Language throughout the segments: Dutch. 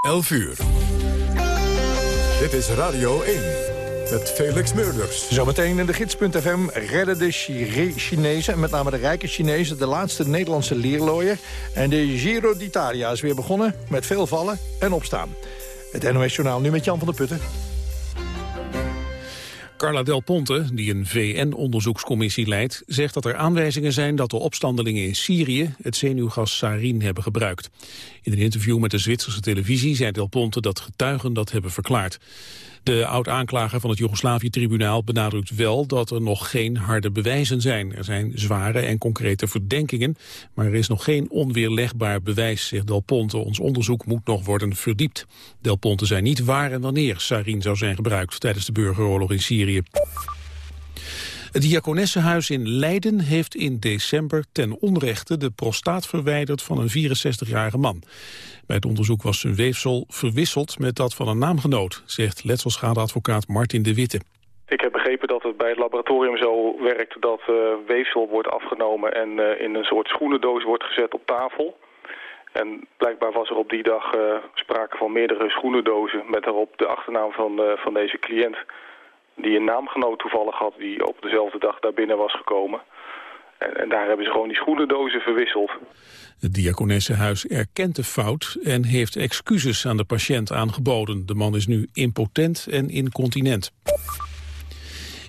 11 uur. Dit is Radio 1 met Felix Meurders. Zometeen in de gids.fm redden de Chinezen... en met name de rijke Chinezen de laatste Nederlandse leerlooier. En de Giro d'Italia is weer begonnen met veel vallen en opstaan. Het NOS-journaal nu met Jan van der Putten. Carla Del Ponte, die een VN-onderzoekscommissie leidt... zegt dat er aanwijzingen zijn dat de opstandelingen in Syrië... het zenuwgas sarin hebben gebruikt. In een interview met de Zwitserse televisie zei Del Ponte... dat getuigen dat hebben verklaard. De oud-aanklager van het Joegoslavië-tribunaal benadrukt wel dat er nog geen harde bewijzen zijn. Er zijn zware en concrete verdenkingen, maar er is nog geen onweerlegbaar bewijs, zegt Del Ponte. Ons onderzoek moet nog worden verdiept. Del Ponte zei niet waar en wanneer sarin zou zijn gebruikt tijdens de burgeroorlog in Syrië. Het Diakonessenhuis in Leiden heeft in december ten onrechte de prostaat verwijderd van een 64-jarige man. Bij het onderzoek was zijn weefsel verwisseld met dat van een naamgenoot, zegt letselschadeadvocaat Martin de Witte. Ik heb begrepen dat het bij het laboratorium zo werkt dat uh, weefsel wordt afgenomen en uh, in een soort schoenendoos wordt gezet op tafel. En blijkbaar was er op die dag uh, sprake van meerdere schoenendozen met daarop de achternaam van, van deze cliënt. Die een naamgenoot toevallig had die op dezelfde dag daar binnen was gekomen. En, en daar hebben ze gewoon die schoenendozen verwisseld. Het Diakonessenhuis erkent de fout en heeft excuses aan de patiënt aangeboden. De man is nu impotent en incontinent.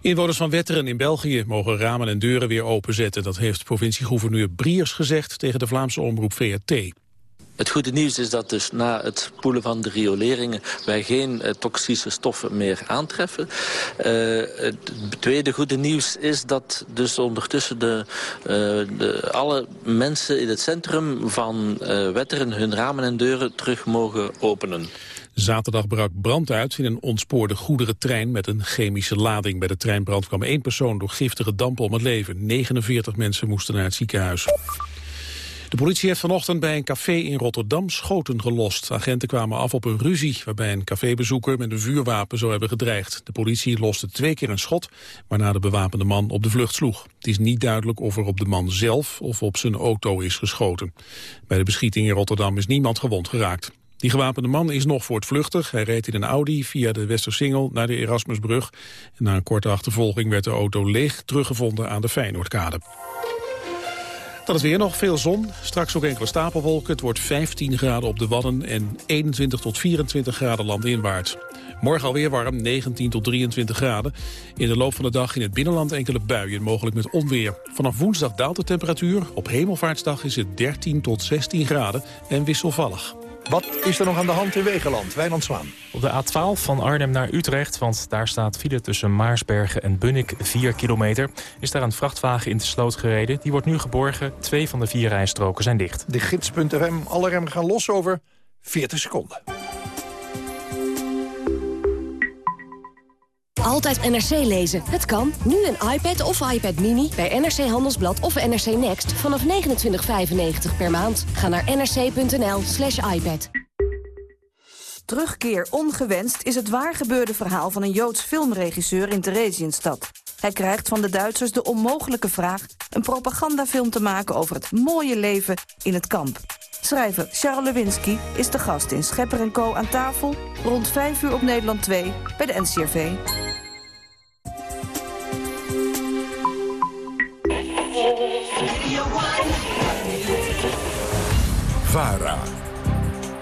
Inwoners van Wetteren in België mogen ramen en deuren weer openzetten. Dat heeft provincie-gouverneur Briers gezegd tegen de Vlaamse omroep VRT. Het goede nieuws is dat dus na het spoelen van de rioleringen... wij geen uh, toxische stoffen meer aantreffen. Uh, het tweede goede nieuws is dat dus ondertussen de, uh, de, alle mensen in het centrum van Wetteren... hun ramen en deuren terug mogen openen. Zaterdag brak brand uit in een ontspoorde goederentrein met een chemische lading. Bij de treinbrand kwam één persoon door giftige dampen om het leven. 49 mensen moesten naar het ziekenhuis. De politie heeft vanochtend bij een café in Rotterdam schoten gelost. Agenten kwamen af op een ruzie waarbij een cafébezoeker met een vuurwapen zou hebben gedreigd. De politie loste twee keer een schot, waarna de bewapende man op de vlucht sloeg. Het is niet duidelijk of er op de man zelf of op zijn auto is geschoten. Bij de beschieting in Rotterdam is niemand gewond geraakt. Die gewapende man is nog voortvluchtig. Hij reed in een Audi via de Westersingel naar de Erasmusbrug. En na een korte achtervolging werd de auto leeg teruggevonden aan de Feyenoordkade. Dan is weer nog veel zon, straks ook enkele stapelwolken. Het wordt 15 graden op de Wadden en 21 tot 24 graden landinwaarts. Morgen alweer warm, 19 tot 23 graden. In de loop van de dag in het binnenland enkele buien, mogelijk met onweer. Vanaf woensdag daalt de temperatuur. Op hemelvaartsdag is het 13 tot 16 graden en wisselvallig. Wat is er nog aan de hand in Wegeland? Wijnand Zwaan. Op de A12 van Arnhem naar Utrecht, want daar staat file tussen Maarsbergen en Bunnik 4 kilometer. Is daar een vrachtwagen in de sloot gereden. Die wordt nu geborgen. Twee van de vier rijstroken zijn dicht. De gids.fm, alle remmen gaan los over 40 seconden. Altijd NRC lezen. Het kan. Nu een iPad of iPad Mini bij NRC Handelsblad of NRC Next vanaf 29,95 per maand. Ga naar nrc.nl slash iPad. Terugkeer ongewenst is het waargebeurde verhaal van een Joods filmregisseur in Theresienstad. Hij krijgt van de Duitsers de onmogelijke vraag een propagandafilm te maken over het mooie leven in het kamp. Schrijver Charles Lewinsky is de gast in Schepper Co. aan tafel rond 5 uur op Nederland 2 bij de NCRV.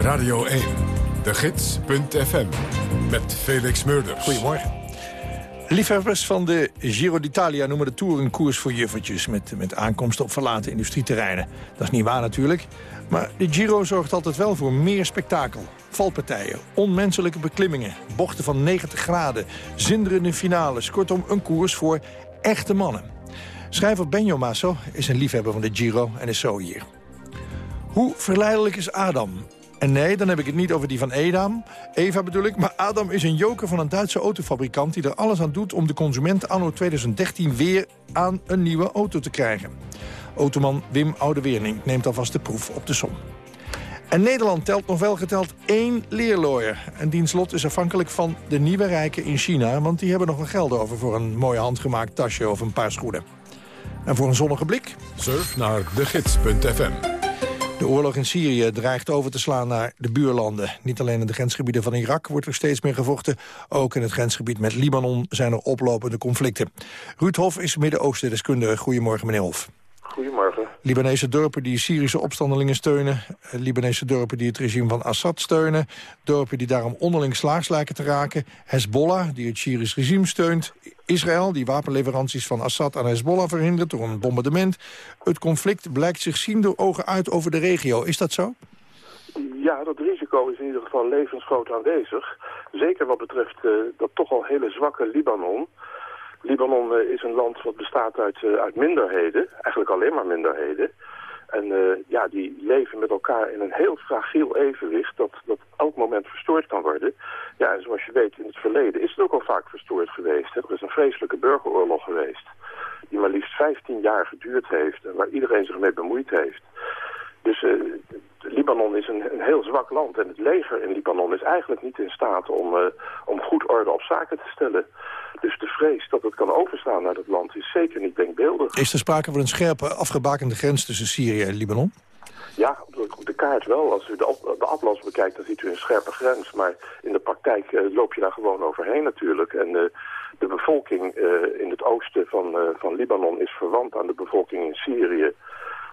Radio 1. De Gids.fm. Met Felix Meurders. Goedemorgen. Liefhebbers van de Giro d'Italia noemen de Tour een koers voor juffertjes... Met, met aankomsten op verlaten industrieterreinen. Dat is niet waar natuurlijk. Maar de Giro zorgt altijd wel voor meer spektakel. Valpartijen, onmenselijke beklimmingen, bochten van 90 graden... zinderende finales, kortom een koers voor echte mannen. Schrijver Benjo Masso is een liefhebber van de Giro en is zo hier. Hoe verleidelijk is Adam? En nee, dan heb ik het niet over die van Edam, Eva bedoel ik... maar Adam is een joker van een Duitse autofabrikant... die er alles aan doet om de consument anno 2013 weer aan een nieuwe auto te krijgen. Automan Wim Oudeweerning neemt alvast de proef op de som. En Nederland telt nog wel geteld één leerlooier. En diens lot is afhankelijk van de nieuwe rijken in China... want die hebben nog wel geld over voor een mooi handgemaakt tasje of een paar schoenen. En voor een zonnige blik? Surf naar degids.fm De oorlog in Syrië dreigt over te slaan naar de buurlanden. Niet alleen in de grensgebieden van Irak wordt er steeds meer gevochten. Ook in het grensgebied met Libanon zijn er oplopende conflicten. Ruud Hof is Midden-Oosten-deskundige. Goedemorgen, meneer Hof. Goedemorgen. Libanese dorpen die Syrische opstandelingen steunen. Eh, Libanese dorpen die het regime van Assad steunen. Dorpen die daarom onderling slaags lijken te raken. Hezbollah, die het Syrisch regime steunt. Israël, die wapenleveranties van Assad aan Hezbollah verhindert door een bombardement. Het conflict blijkt zich zien door ogen uit over de regio. Is dat zo? Ja, dat risico is in ieder geval levensgroot aanwezig. Zeker wat betreft uh, dat toch al hele zwakke Libanon. Libanon uh, is een land wat bestaat uit, uh, uit minderheden, eigenlijk alleen maar minderheden. En ja, die leven met elkaar in een heel fragiel evenwicht dat, dat elk moment verstoord kan worden. Ja, en zoals je weet, in het verleden is het ook al vaak verstoord geweest. Er is een vreselijke burgeroorlog geweest, die maar liefst 15 jaar geduurd heeft en waar iedereen zich mee bemoeid heeft. Dus uh, Libanon is een, een, heel zwak land en het leger in Libanon is eigenlijk niet in staat om, uh, om goed orde op zaken te stellen. Dus de vrees dat het kan overstaan naar dat land is zeker niet denkbeeldig. Is er sprake van een scherpe afgebakende grens tussen Syrië en Libanon? Ja, op de kaart wel. Als u de, de atlas bekijkt, dan ziet u een scherpe grens. Maar in de praktijk uh, loop je daar gewoon overheen natuurlijk. En uh, de bevolking in het oosten van, van Libanon is verwant aan de bevolking in Syrië.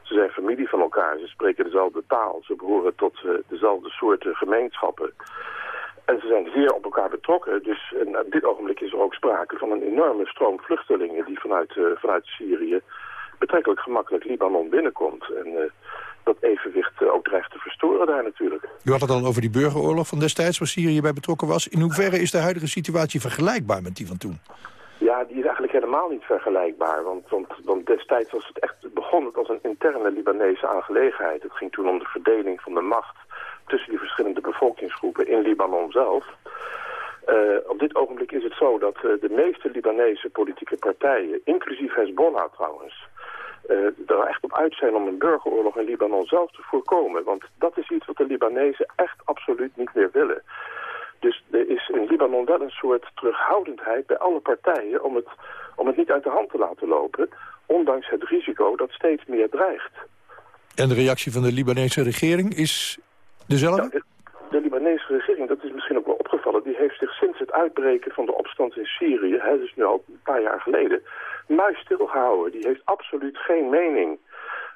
Ze zijn familie van elkaar, ze spreken dezelfde taal. Ze behoren tot dezelfde soorten gemeenschappen. En ze zijn zeer op elkaar betrokken. Dus en op dit ogenblik is er ook sprake van een enorme stroom vluchtelingen... die vanuit, vanuit Syrië betrekkelijk gemakkelijk Libanon binnenkomt. En dat evenwicht ook dreigt te verstoren daar natuurlijk. U had het al over die burgeroorlog van destijds waar Syrië bij betrokken was. In hoeverre is de huidige situatie vergelijkbaar met die van toen? Ja, die is helemaal niet vergelijkbaar. Want, want, destijds was het echt, begon het als een interne Libanese aangelegenheid. Het ging toen om de verdeling van de macht tussen die verschillende bevolkingsgroepen in Libanon zelf. Uh, op dit ogenblik is het zo dat uh, de meeste Libanese politieke partijen, inclusief Hezbollah trouwens, uh, er echt op uit zijn om een burgeroorlog in Libanon zelf te voorkomen. Want dat is iets wat de Libanezen echt absoluut niet meer willen. Dus er is in Libanon wel een soort terughoudendheid bij alle partijen om het, om het niet uit de hand te laten lopen, ondanks het risico dat steeds meer dreigt. En de reactie van de Libanese regering is dezelfde? Ja, de Libanese regering, dat is misschien ook wel opgevallen, die heeft zich sinds het uitbreken van de opstand in Syrië, hè, dus nu al een paar jaar geleden, muis stilgehouden. Die heeft absoluut geen mening.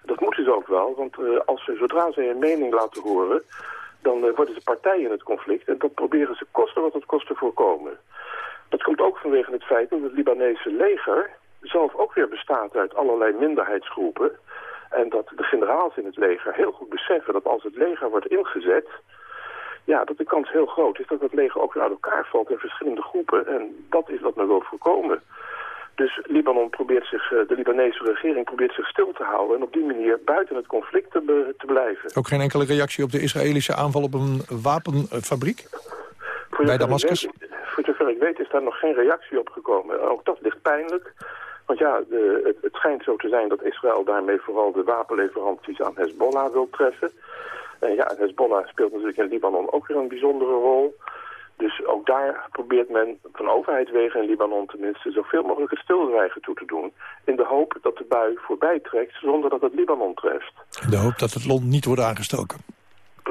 Dat moeten ze ook wel, want uh, als ze, zodra ze een mening laten horen, dan uh, worden ze partij in het conflict. En dat proberen ze kosten wat het kost te voorkomen. Dat komt ook vanwege het feit dat het Libanese leger zelf ook weer bestaat uit allerlei minderheidsgroepen. En dat de generaals in het leger heel goed beseffen dat als het leger wordt ingezet... ja, dat de kans heel groot is dat het leger ook weer uit elkaar valt in verschillende groepen. En dat is wat men wil voorkomen. Dus Libanon probeert zich, eh, de Libanese regering probeert zich stil te houden... en op die manier buiten het conflict te, te blijven. Ook geen enkele reactie op de Israëlische aanval op een wapenfabriek? Voor bij Damascus? voor zover ik weet is daar nog geen reactie op gekomen. Ook dat ligt pijnlijk. Want ja, de, het, het, schijnt zo te zijn dat Israël daarmee vooral de wapenleveranties aan Hezbollah wil treffen. En ja, Hezbollah speelt natuurlijk in Libanon ook weer een bijzondere rol... Dus ook daar probeert men van overheidswegen in Libanon tenminste zoveel mogelijk het stilzwijgen toe te doen. In de hoop dat de bui voorbij trekt zonder dat het Libanon treft. In de hoop dat het land niet wordt aangestoken.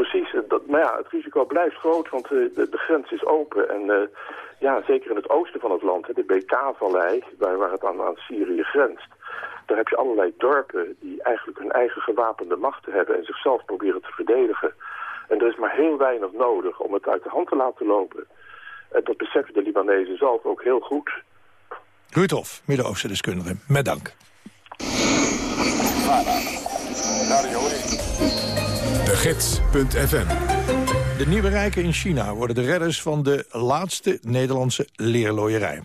Precies, dat, maar ja, het risico blijft groot, want de, de, de grens is open. En uh, ja, zeker in het oosten van het land, de BK-vallei, waar, waar het aan, aan Syrië grenst. Daar heb je allerlei dorpen die eigenlijk hun eigen gewapende machten hebben en zichzelf proberen te verdedigen. En er is maar heel weinig nodig om het uit de hand te laten lopen. En dat beseffen de Libanezen zelf ook heel goed. Ruudhoff, Midden-Oosten deskundige. Met dank. De Gids.fm de nieuwe rijken in China worden de redders van de laatste Nederlandse leerlooierij.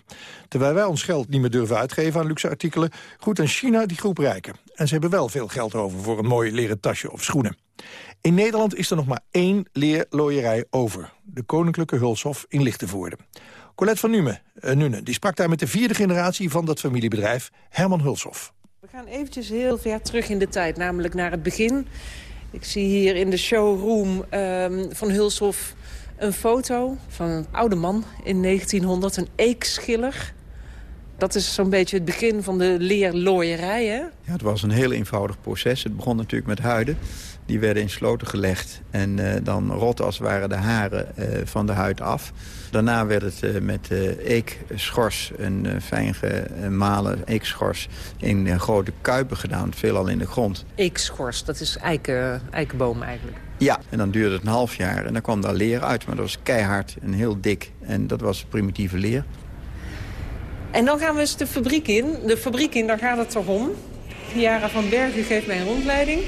Terwijl wij ons geld niet meer durven uitgeven aan luxe artikelen... groeit aan China die groep rijken. En ze hebben wel veel geld over voor een mooi leren tasje of schoenen. In Nederland is er nog maar één leerlooierij over. De Koninklijke Hulshof in Lichtenvoorde. Colette van Nume, uh, Nune die sprak daar met de vierde generatie van dat familiebedrijf, Herman Hulshof. We gaan eventjes heel ver terug in de tijd, namelijk naar het begin. Ik zie hier in de showroom um, van Hulshof een foto van een oude man in 1900, een eekschiller. Dat is zo'n beetje het begin van de leerlooierij, hè? Ja, het was een heel eenvoudig proces. Het begon natuurlijk met huiden. Die werden in sloten gelegd en uh, dan rot als het ware de haren uh, van de huid af. Daarna werd het uh, met eekschors, een fijn gemalen eekschors... in grote kuipen gedaan, veelal in de grond. Eekschors, dat is eiken, eikenboom eigenlijk? Ja, en dan duurde het een half jaar en dan kwam daar leer uit. Maar dat was keihard en heel dik en dat was primitieve leer. En dan gaan we eens de fabriek in. De fabriek in, daar gaat het toch om. Jara van Bergen geeft mij een rondleiding.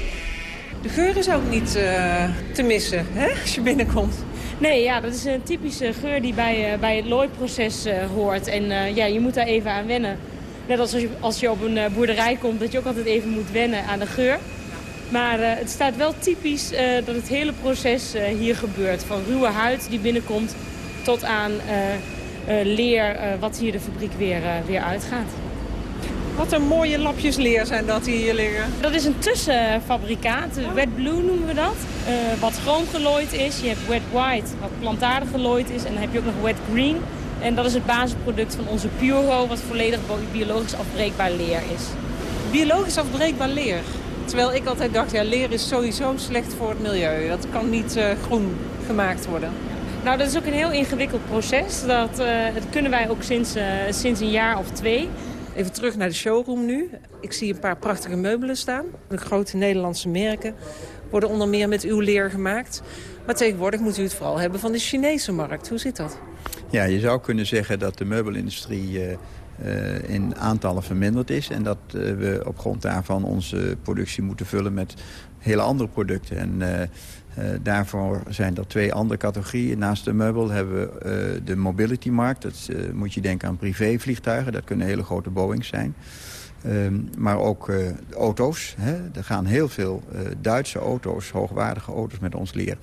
De geur is ook niet uh, te missen, hè, als je binnenkomt. Nee, ja, dat is een typische geur die bij, uh, bij het looiproces uh, hoort. En ja, je moet daar even aan wennen. Net als als je, als je op een boerderij komt, dat je ook altijd even moet wennen aan de geur. Maar het staat wel typisch dat het hele proces hier gebeurt. Van ruwe huid die binnenkomt tot aan leer wat hier de fabriek weer, weer uitgaat. Wat een mooie lapjes leer zijn dat die hier liggen. Dat is een tussenfabrikaat, wet blue noemen we dat. Uh, wat groen gelooid is. Je hebt wet white, wat plantaardig gelooid is. En dan heb je ook nog wet green. En dat is het basisproduct van onze Pureho, wat volledig biologisch afbreekbaar leer is. Biologisch afbreekbaar leer? Terwijl ik altijd dacht, ja, leer is sowieso slecht voor het milieu. Dat kan niet uh, groen gemaakt worden. Nou, dat is ook een heel ingewikkeld proces. Dat, uh, dat kunnen wij ook sinds, sinds een jaar of twee. Even terug naar de showroom nu. Ik zie een paar prachtige meubelen staan. De grote Nederlandse merken worden onder meer met uw leer gemaakt. Maar tegenwoordig moet u het vooral hebben van de Chinese markt. Hoe zit dat? Ja, je zou kunnen zeggen dat de meubelindustrie uh, uh, in aantallen verminderd is. En dat uh, we op grond daarvan onze productie moeten vullen met hele andere producten. En uh, daarvoor zijn er twee andere categorieën. Naast de meubel hebben we uh, de mobility-markt. Dat uh, moet je denken aan privévliegtuigen. Dat kunnen hele grote Boeings zijn. Um, maar ook auto's. Hè. Er gaan heel veel Duitse auto's, hoogwaardige auto's met ons leer,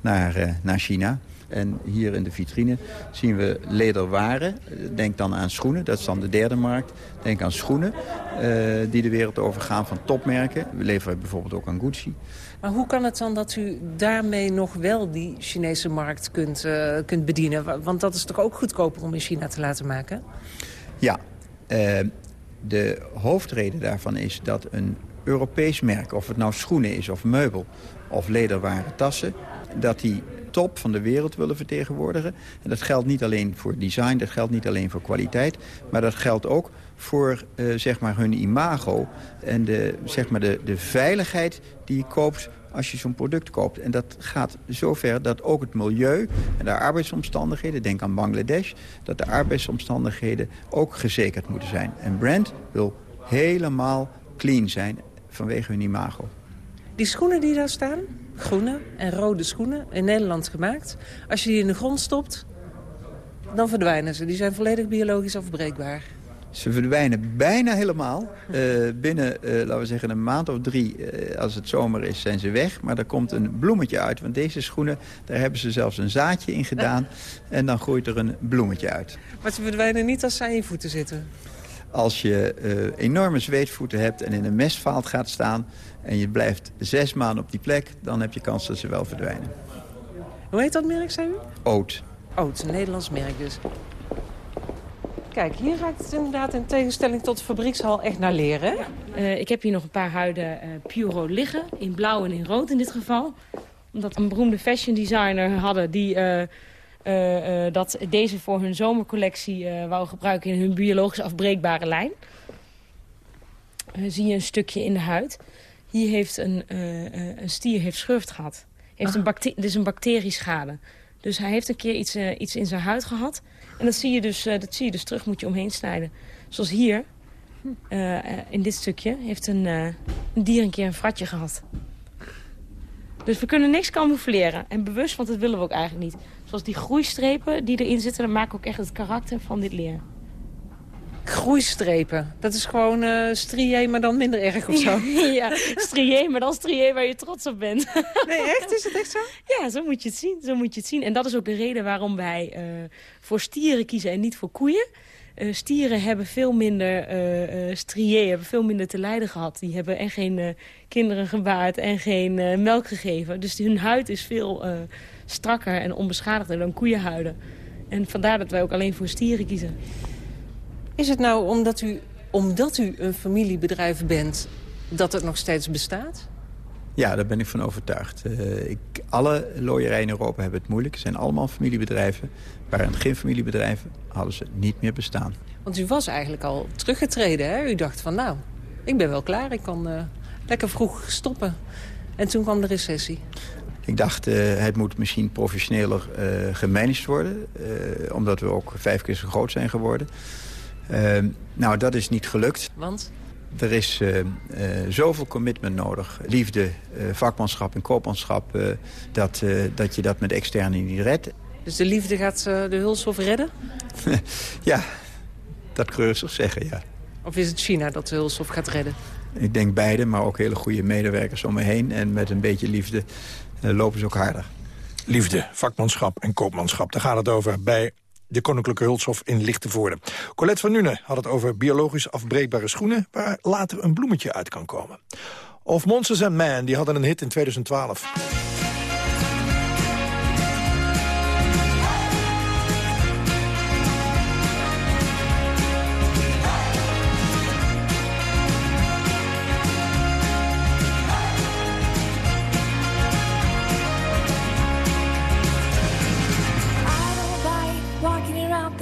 naar, naar China. En hier in de vitrine zien we lederwaren. Denk dan aan schoenen, dat is dan de derde markt. Denk aan schoenen die de wereld overgaan van topmerken. We leveren bijvoorbeeld ook aan Gucci. Maar hoe kan het dan dat u daarmee nog wel die Chinese markt kunt, uh, kunt bedienen? Want dat is toch ook goedkoper om in China te laten maken? Ja, uh, de hoofdreden daarvan is dat een Europees merk... of het nou schoenen is of meubel of lederwaren tassen... dat die top van de wereld willen vertegenwoordigen. En dat geldt niet alleen voor design, dat geldt niet alleen voor kwaliteit... maar dat geldt ook voor uh, zeg maar hun imago en de, zeg maar de, de veiligheid die je koopt als je zo'n product koopt. En dat gaat zover dat ook het milieu en de arbeidsomstandigheden... denk aan Bangladesh, dat de arbeidsomstandigheden ook gezekerd moeten zijn. En Brand wil helemaal clean zijn vanwege hun imago. Die schoenen die daar staan, groene en rode schoenen, in Nederland gemaakt. Als je die in de grond stopt, dan verdwijnen ze. Die zijn volledig biologisch afbreekbaar. Ze verdwijnen bijna helemaal. Uh, binnen, uh, laten we zeggen, een maand of drie, uh, als het zomer is, zijn ze weg. Maar er komt een bloemetje uit. Want deze schoenen, daar hebben ze zelfs een zaadje in gedaan. en dan groeit er een bloemetje uit. Maar ze verdwijnen niet als ze aan je voeten zitten? Als je enorme zweetvoeten hebt en in een mestvaalt gaat staan... en je blijft zes maanden op die plek, dan heb je kans dat ze wel verdwijnen. Hoe heet dat merk, zei u? Oat. Oat, een Nederlands merk dus. Kijk, hier raakt het inderdaad in tegenstelling tot de fabriekshal echt naar leren. Uh, ik heb hier nog een paar huiden uh, Puro liggen. In blauw en in rood in dit geval. Omdat een beroemde fashion designer hadden die uh, dat deze voor hun zomercollectie wou gebruiken in hun biologisch afbreekbare lijn. zie je een stukje in de huid. Hier heeft een, een stier heeft schurft gehad. Heeft een dit is een bacterieschade. Dus hij heeft een keer iets, iets in zijn huid gehad. En dat zie je dus, uh, dat zie je dus terug, moet je omheen snijden. Zoals hier, uh, in dit stukje, heeft een, een, dier een keer een fratje gehad. Dus we kunnen niks camoufleren. En bewust, want dat willen we ook eigenlijk niet. Zoals die groeistrepen die erin zitten, dat maken ook echt het karakter van dit leer. Groeistrepen. Dat is gewoon uh, strié, maar dan minder erg of zo. ja, strié, maar dan strié waar je trots op bent. nee, echt? Is het echt zo? Ja, zo moet je het zien. Zo moet je het zien. En dat is ook de reden waarom wij uh, voor stieren kiezen en niet voor koeien. Uh, stieren hebben veel minder uh, strié, hebben veel minder te lijden gehad. Die hebben en geen kinderen gebaard en geen melk gegeven. Dus hun huid is veel strakker en onbeschadigder dan koeienhuiden. En vandaar dat wij ook alleen voor stieren kiezen. Is het nou omdat u, omdat u een familiebedrijf bent... dat het nog steeds bestaat? Ja, daar ben ik van overtuigd. Uh, ik, alle looierijen in Europa hebben het moeilijk. Het zijn allemaal familiebedrijven. Waren het geen familiebedrijven, hadden ze niet meer bestaan. Want u was eigenlijk al teruggetreden, hè? U dacht van nou, ik ben wel klaar. Ik kan uh, lekker vroeg stoppen. En toen kwam de recessie. Ik dacht, uh, het moet misschien professioneler gemanaged worden. omdat we ook vijf keer zo groot zijn geworden. Nou, dat is niet gelukt. Want? Er is uh, uh, zoveel commitment nodig. Liefde, uh, vakmanschap en koopmanschap. dat, dat je dat met externe niet redt. Dus de liefde gaat de Hulshof redden? ja, dat kun je zich zeggen, ja. Of is het China dat de Hulshof gaat redden? Ik denk beide, maar ook hele goede medewerkers om me heen. En met een beetje liefde lopen ze ook harder. Liefde, vakmanschap en koopmanschap. Daar gaat het over bij de Koninklijke Hulshof in Lichtenvoorde. Colette van Nune had het over biologisch afbreekbare schoenen... waar later een bloemetje uit kan komen. Of Monsters and Man, die hadden een hit in 2012.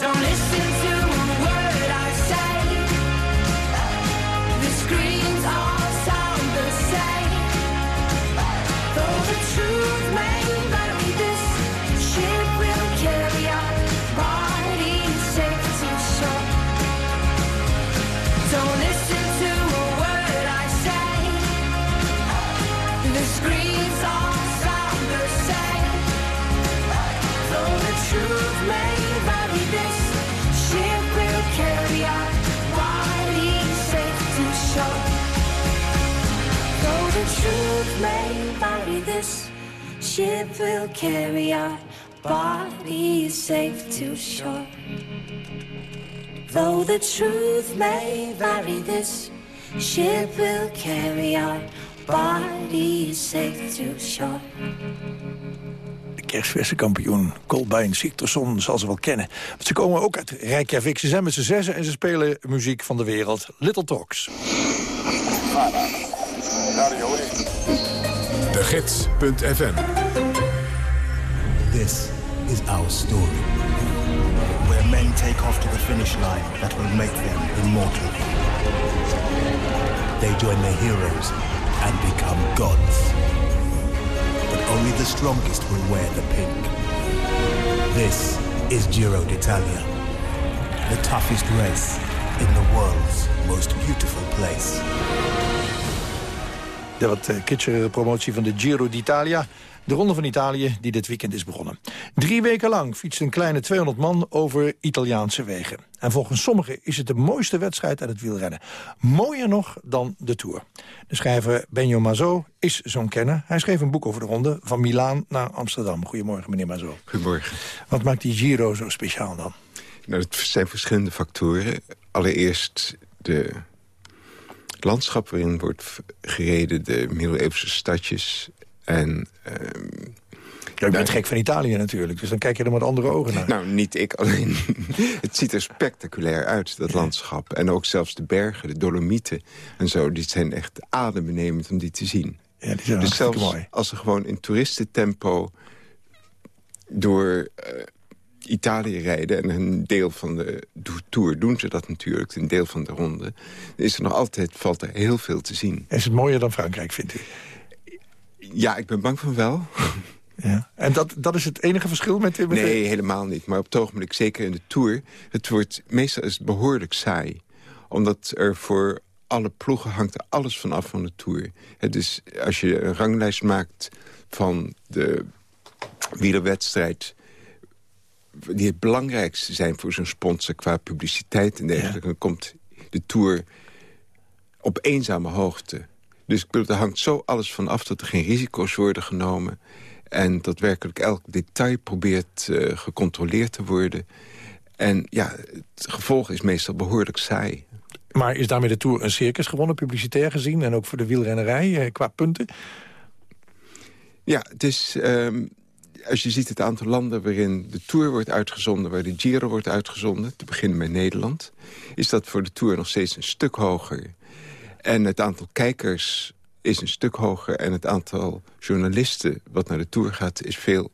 Don't listen vary, this ship will carry our bodies safe to shore. Though the truth may vary, this ship will carry our bodies safe to shore. kerstverse kampioen Colbein Sigtersson zal ze wel kennen. Ze komen ook uit Reykjavik. Ze zijn met z'n zessen en ze spelen muziek van de wereld. Little Talks. Gids.fm This is our story. Where men take off to the finish line that will make them immortal. They join their heroes and become gods. But only the strongest will wear the pink. This is Giro d'Italia. The toughest race in the world's most beautiful place. De wat eh, kitschere promotie van de Giro d'Italia. De Ronde van Italië, die dit weekend is begonnen. Drie weken lang fietst een kleine 200 man over Italiaanse wegen. En volgens sommigen is het de mooiste wedstrijd uit het wielrennen. Mooier nog dan de Tour. De schrijver Benjo Mazo is zo'n kenner. Hij schreef een boek over de ronde van Milaan naar Amsterdam. Goedemorgen, meneer Mazo. Goedemorgen. Wat maakt die Giro zo speciaal dan? Nou, het zijn verschillende factoren. Allereerst de het landschap waarin wordt gereden, de middeleeuwse stadjes. En, ehm, Ja, je bent gek van Italië natuurlijk, dus dan kijk je er met andere ogen naar. Nou, niet ik alleen. het ziet er spectaculair uit, dat landschap. En ook zelfs de bergen, de Dolomieten en zo... die zijn echt adembenemend om die te zien. Ja, die zijn dus zelfs mooi. als ze gewoon in toeristentempo door eh, Italië rijden... en een deel van de tour doen ze dat natuurlijk, een deel van de ronde... is er nog altijd, valt er heel veel te zien. Is het mooier dan Frankrijk, vindt u? Ja, ik ben bang van wel. Ja. En dat, dat is het enige verschil met... met Nee, helemaal niet. Maar op het ogenblik, zeker in de Tour... het wordt meestal is het behoorlijk saai. Omdat er voor alle ploegen hangt er alles van af van de Tour. Het is, als je een ranglijst maakt van de wielerwedstrijd... die het belangrijkste zijn voor zo'n sponsor qua publiciteit en dergelijke... dan komt de Tour op eenzame hoogte. Dus ik bedoel, er hangt zo alles van af dat er geen risico's worden genomen... en dat werkelijk elk detail probeert eh, gecontroleerd te worden. En ja, het gevolg is meestal behoorlijk saai. Maar is daarmee de Tour een circus gewonnen, publicitair gezien... en ook voor de wielrennerij eh, qua punten? Ja, het is... ehm, als je ziet het aantal landen waarin de Tour wordt uitgezonden... waar de Giro wordt uitgezonden, te beginnen met Nederland... is dat voor de Tour nog steeds een stuk hoger. En het aantal kijkers is een stuk hoger... en het aantal journalisten wat naar de Tour gaat... is veel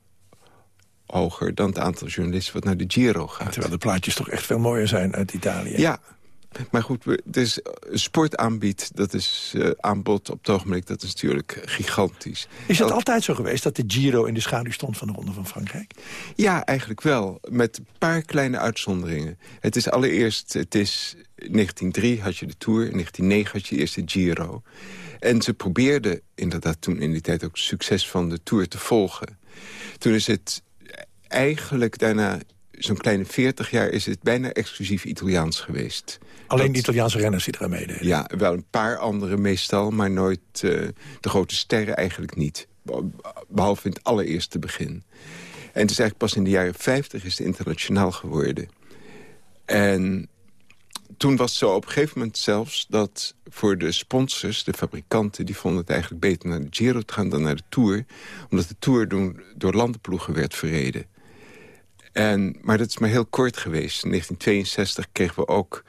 hoger dan het aantal journalisten wat naar de Giro gaat. Terwijl de plaatjes toch echt veel mooier zijn uit Italië. Ja, maar goed, het is een sportaanbied, dat is eh, aanbod op het ogenblik, dat is natuurlijk gigantisch. Is het Elk- altijd zo geweest dat de Giro in de schaduw stond van de Ronde van Frankrijk? Ja, eigenlijk wel. Met een paar kleine uitzonderingen. Het is allereerst, het is 1903 had je de Tour, in 1909 had je eerst de Giro. En ze probeerden inderdaad toen in die tijd ook succes van de Tour te volgen. Toen is het eigenlijk daarna zo'n kleine 40 jaar is het bijna exclusief Italiaans geweest. Alleen de Italiaanse renners die eraan meededen. Ja, wel een paar andere meestal, maar nooit eh, de grote sterren eigenlijk niet. Behalve in het allereerste begin. En het is eigenlijk pas in de jaren 50 is het internationaal geworden. En toen was het zo op een gegeven moment zelfs dat voor de sponsors, de fabrikanten... die vonden het eigenlijk beter naar de Giro te gaan dan naar de Tour. Omdat de Tour door landenploegen werd verreden. En, maar dat is maar heel kort geweest. In 1962 kregen we ook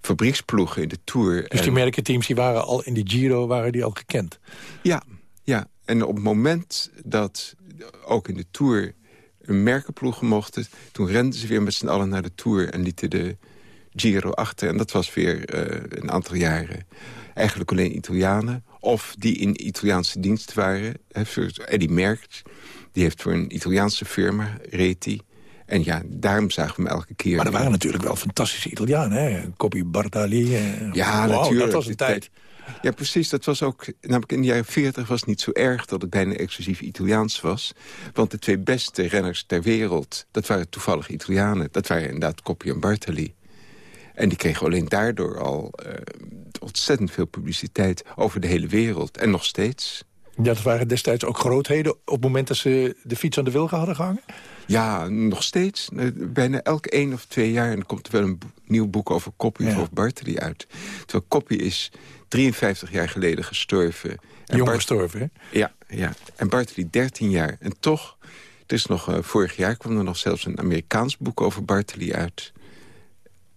fabrieksploegen in de Tour. Dus die En- merkenteams die waren al in de Giro waren die al gekend. ja, ja, en op het moment dat ook in de Tour een merkenploegen mochten... toen renden ze weer met z'n allen naar de Tour en lieten de Giro achter. En dat was weer eh, een aantal jaren eigenlijk alleen Italianen... of die in Italiaanse dienst waren. Eddie Merckx, die heeft voor een Italiaanse firma, Reti... En ja, daarom zagen we hem elke keer. Maar er waren natuurlijk wel fantastische Italianen. Hè? Coppi Bartali. eh, Ja, natuurlijk. Dat was een tijd. Ja, precies. Dat was ook, namelijk in de jaren 40 was het niet zo erg dat het bijna exclusief Italiaans was. Want de twee beste renners ter wereld, dat waren toevallig Italianen. Dat waren inderdaad Coppi en Bartali. En die kregen alleen daardoor al eh, ontzettend veel publiciteit over de hele wereld. En nog steeds. Ja, dat waren destijds ook grootheden op het moment dat ze de fiets aan de wilgen hadden gehangen. Ja, nog steeds. Eh, Bijna elke één of twee jaar. En dan komt er wel een nieuw boek over Coppi Ja. of Bartali uit. Terwijl Coppi is 53 jaar geleden gestorven. En Jong Bart- gestorven, hè? Ja, ja. En Bartali 13 jaar. En toch, er is nog, eh, vorig jaar kwam er nog zelfs een Amerikaans boek over Bartali uit.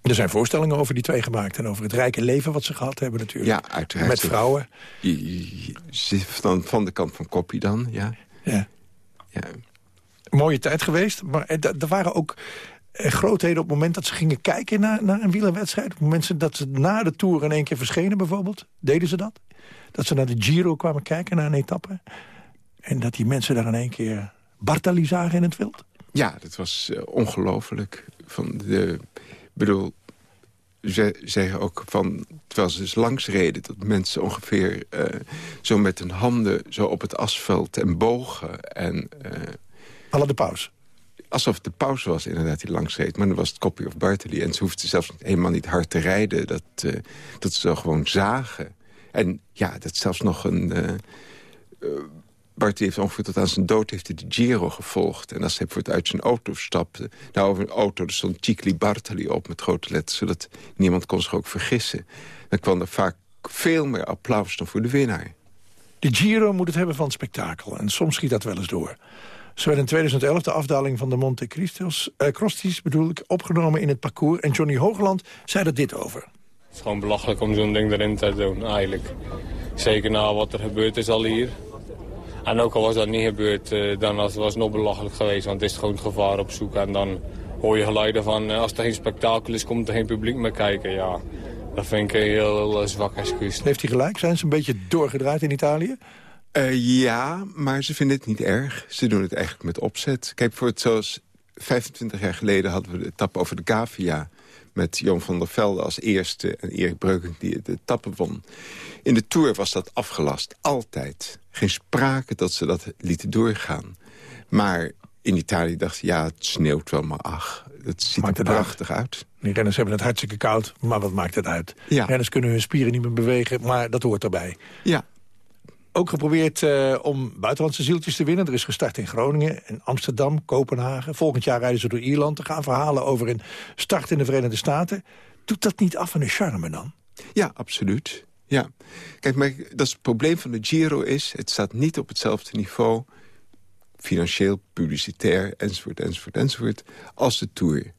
Er zijn voorstellingen over die twee gemaakt. En over het rijke leven wat ze gehad hebben natuurlijk. Ja, uiteraard. Met vrouwen. Van, van de kant van Coppi dan, ja. Ja. ja. Mooie tijd geweest. Maar er waren ook eh, grootheden op het moment dat ze gingen kijken naar, naar een wielerwedstrijd. Op dat ze na de Tour in één keer verschenen bijvoorbeeld. Deden ze dat? Dat ze naar de Giro kwamen kijken, naar een etappe. En dat die mensen daar in één keer Bartali zagen in het wild. Ja, dat was eh, ongelooflijk. Van de, bedoel, ze zeggen ook van, terwijl ze dus langs reden... dat mensen ongeveer eh, zo met hun handen zo op het asfalt en bogen. En, Alle de paus. Alsof het de paus was inderdaad die langs reed. Maar dan was het Copy of Bartali. En ze hoefden zelfs helemaal niet hard te rijden. Dat, eh, dat ze gewoon zagen. En ja, dat zelfs nog een... Bart heeft ongeveer tot aan zijn dood heeft hij de Giro gevolgd. En als hij voor het uit zijn auto stapte... nou, over een auto, er stond Cicli Bartali op met grote letters... zodat niemand kon zich ook vergissen. Dan kwam er vaak veel meer applaus dan voor de winnaar. De Giro moet het hebben van spektakel. En soms schiet dat wel eens door. Zo werd in 2011 de afdaling van de Monte Cristos, eh, Crostis bedoel ik, opgenomen in het parcours. En Johnny Hoogland zei er dit over. Het is gewoon belachelijk om zo'n ding erin te doen, eigenlijk. Zeker na wat er gebeurd is al hier. En ook al was dat niet gebeurd, eh, dan was het nog belachelijk geweest. Want het is gewoon het gevaar op zoek. En dan hoor je geluiden van, eh, als er geen spektakel is, komt er geen publiek meer kijken. Ja, dat vind ik een heel, heel zwak excuus. Heeft hij gelijk? Zijn ze een beetje doorgedraaid in Italië? Uh, ja, maar ze vinden het niet erg. Ze doen het eigenlijk met opzet. Kijk, voor het zoals 25 jaar geleden hadden we de etappe over de Gavia... met Jan van der Velde als eerste en Erik Breukink die de etappe won. In de Tour was dat afgelast, altijd. Geen sprake dat ze dat lieten doorgaan. Maar in Italië dacht je, ja, het sneeuwt wel, maar ach, het ziet er prachtig uit. Die renners hebben het hartstikke koud, maar wat maakt het uit? Ja. Renners kunnen hun spieren niet meer bewegen, maar dat hoort erbij. Ja, ook geprobeerd uh, om buitenlandse zieltjes te winnen. Er is gestart in Groningen, in Amsterdam, Kopenhagen. Volgend jaar rijden ze door Ierland. Er gaan verhalen over een start in de Verenigde Staten. Doet dat niet af van een charme dan? Ja, absoluut. Ja. Kijk, maar dat is het probleem van de Giro is... het staat niet op hetzelfde niveau... financieel, publicitair, enzovoort, enzovoort, enzovoort... als de Tour.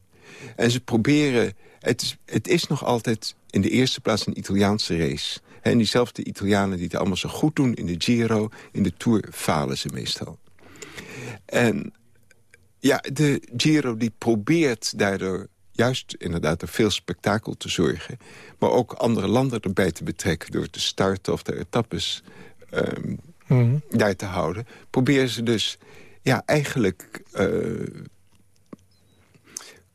En ze proberen... Het is, het is nog altijd in de eerste plaats een Italiaanse race... En diezelfde Italianen die het allemaal zo goed doen in de Giro... in de Tour falen ze meestal. En ja, de Giro die probeert daardoor juist inderdaad er veel spektakel te zorgen... maar ook andere landen erbij te betrekken... door te starten of de etappes um, daar te houden... proberen ze dus ja, eigenlijk uh,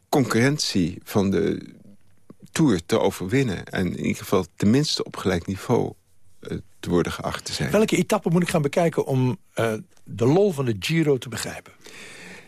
concurrentie van de Tour te overwinnen. En in ieder geval tenminste op gelijk niveau uh, te worden geacht te zijn. Welke etappe moet ik gaan bekijken om uh, de lol van de Giro te begrijpen?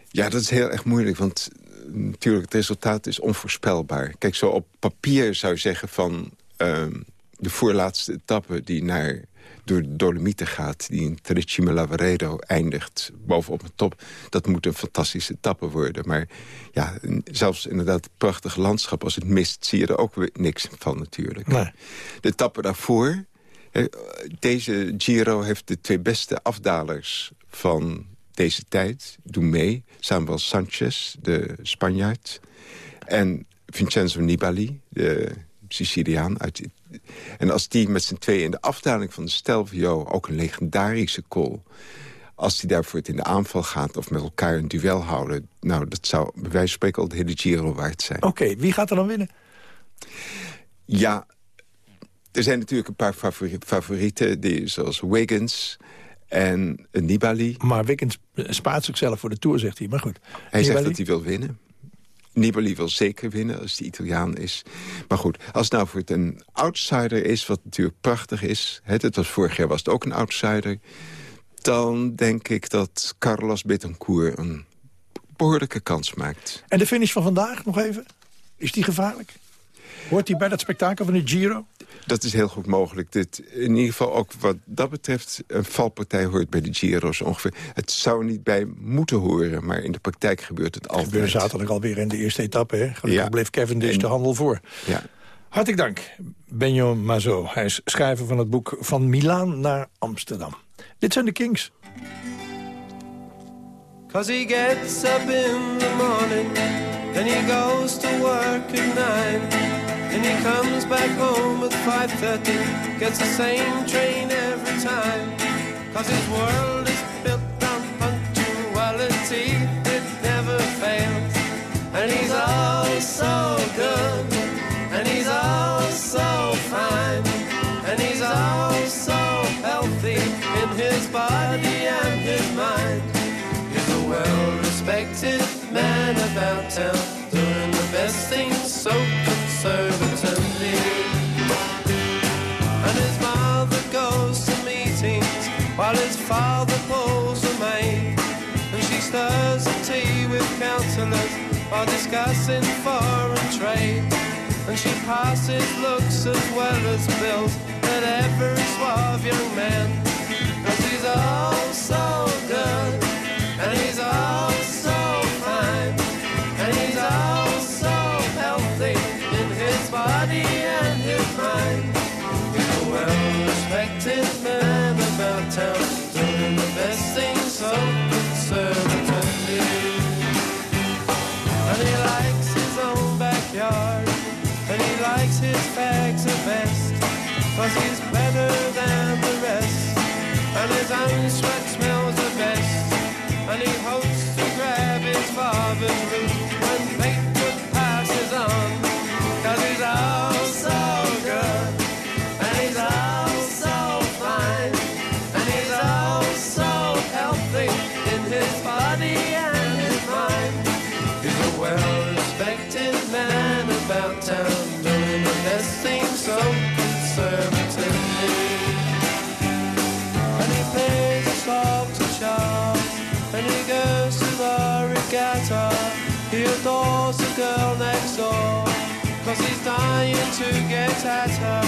Ja, dat is heel erg moeilijk, want uh, natuurlijk het resultaat is onvoorspelbaar. Kijk, zo op papier zou je zeggen van ehm, de voorlaatste etappe die naar door de Dolomieten gaat... die in Tricime Lavaredo eindigt bovenop de top... dat moet een fantastische etappe worden. Maar ja, zelfs inderdaad het prachtige landschap... als het mist, zie je er ook weer niks van natuurlijk. Nee. De etappe daarvoor... Deze Giro heeft de twee beste afdalers van deze tijd. Doen mee. Samuel Sanchez, de Spanjaard. En Vincenzo Nibali, de Siciliaan uit en als die met z'n tweeën in de afdaling van de Stelvio... ook een legendarische call... als die daarvoor het in de aanval gaat of met elkaar een duel houden... nou, dat zou bij wijze van spreken al de hele Giro waard zijn. Oké, wie gaat er dan winnen? Ja, er zijn natuurlijk een paar favorieten, die, zoals Wiggins en Nibali. Maar Wiggins spaart zichzelf voor de Tour, zegt hij. Maar goed. Hij zegt dat hij wil winnen. Nibali wil zeker winnen als die Italiaan is. Maar goed, als het nou voor het een outsider is, wat natuurlijk prachtig is... het was vorig jaar was het ook een outsider... dan denk ik dat Carlos Betancourt een behoorlijke kans maakt. En de finish van vandaag nog even? Is die gevaarlijk? Hoort hij bij dat spektakel van de Giro? Dat is heel goed mogelijk. Dit, in ieder geval ook wat dat betreft... een valpartij hoort bij de Giro's ongeveer. Het zou niet bij moeten horen, maar in de praktijk gebeurt het altijd. Het gebeurde zaterdag alweer in de eerste etappe. Hè? Gelukkig ja. bleef Cavendish en... de handel voor. Ja. Hartelijk dank, Benjo Mazo. Hij is schrijver van het boek Van Milaan naar Amsterdam. Dit zijn de Kings. Cause he gets up in the morning Then he goes to work at nine And he comes back home at 5.30 Gets the same train every time. Cause his world is built on punctuality It never fails. And he's all so good And he's all so fine. And he's all so healthy In his body and his mind. He's a well-respected man about town Doing the best things so conservatively. Father pulls a maid. And she stirs the tea with councillors while discussing foreign trade. And she passes looks as well as bills at every suave young man. And she's all so good, cause he's better than the rest. And his own sweat adores the girl next door, cause he's dying to get at her.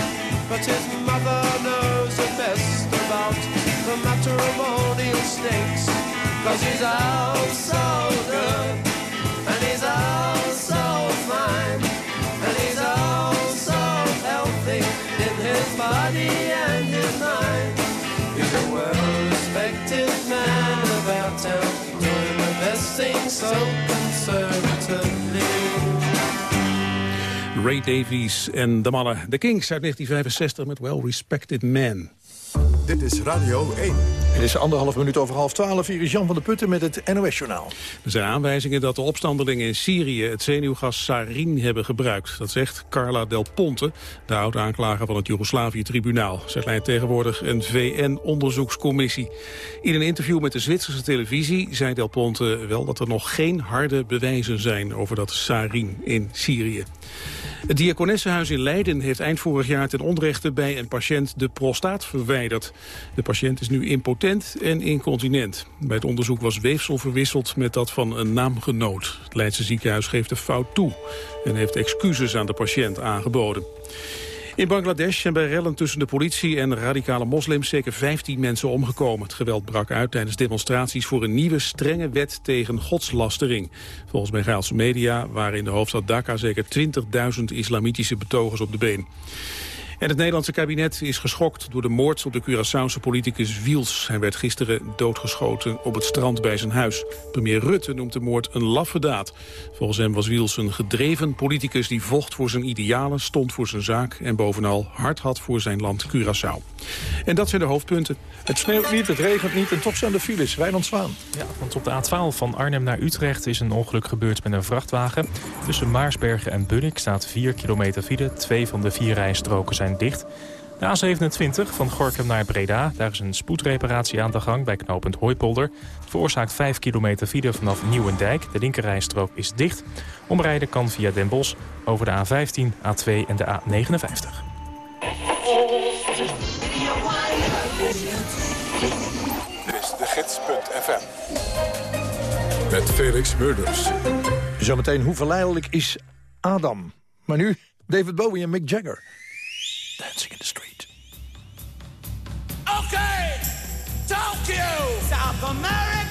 But his mother knows the best about the matrimonial snakes, cause he's out so good, and he's out so fine, and he's out so healthy in his body and his mind. He's a well-respected man about town, conservatively. Ray Davies en de mannen. The Kings uit 1965 met Well Respected Man. Dit is Radio 1. Het is anderhalf minuut over half twaalf. Hier is Jan van der Putten met het NOS-journaal. Er zijn aanwijzingen dat de opstandelingen in Syrië het zenuwgas sarin hebben gebruikt. Dat zegt Carla Del Ponte, de oud-aanklager van het Joegoslavië-tribunaal. Zij leidt tegenwoordig een VN-onderzoekscommissie. In een interview met de Zwitserse televisie zei Del Ponte wel dat er nog geen harde bewijzen zijn over dat sarin in Syrië. Het Diakonessenhuis in Leiden heeft eind vorig jaar ten onrechte bij een patiënt de prostaat verwijderd. De patiënt is nu impotent en incontinent. Bij het onderzoek was weefsel verwisseld met dat van een naamgenoot. Het Leidse ziekenhuis geeft de fout toe en heeft excuses aan de patiënt aangeboden. In Bangladesh zijn bij rellen tussen de politie en radicale moslims zeker 15 mensen omgekomen. Het geweld brak uit tijdens demonstraties voor een nieuwe strenge wet tegen godslastering. Volgens Bengaalse media waren in de hoofdstad Dhaka zeker 20.000 islamitische betogers op de been. En het Nederlandse kabinet is geschokt door de moord op de Curaçaose politicus Wiels. Hij werd gisteren doodgeschoten op het strand bij zijn huis. Premier Rutte noemt de moord een laffe daad. Volgens hem was Wiels een gedreven politicus die vocht voor zijn idealen, stond voor zijn zaak en bovenal hard had voor zijn land Curaçao. En dat zijn de hoofdpunten. Het sneeuwt niet, het regent niet en toch zijn de files. Wijnand Zwaan. Ja, want op de A12 van Arnhem naar Utrecht is een ongeluk gebeurd met een vrachtwagen. Tussen Maarsbergen en Bunnik staat 4 kilometer file. Twee van de vier rijstroken zijn dicht. De A27 van Gorkum naar Breda. Daar is een spoedreparatie aan de gang bij knooppunt Hooipolder. Het veroorzaakt 5 kilometer file vanaf Nieuwendijk. De linkerrijstrook is dicht. Omrijden kan via Den Bosch over de A15, A2 en de A59. Dit is de gids.fm. Met Felix Murders. Zometeen, hoe verleidelijk is Adam? Maar nu David Bowie en Mick Jagger. Dancing in the street. Okay, Tokyo, South America,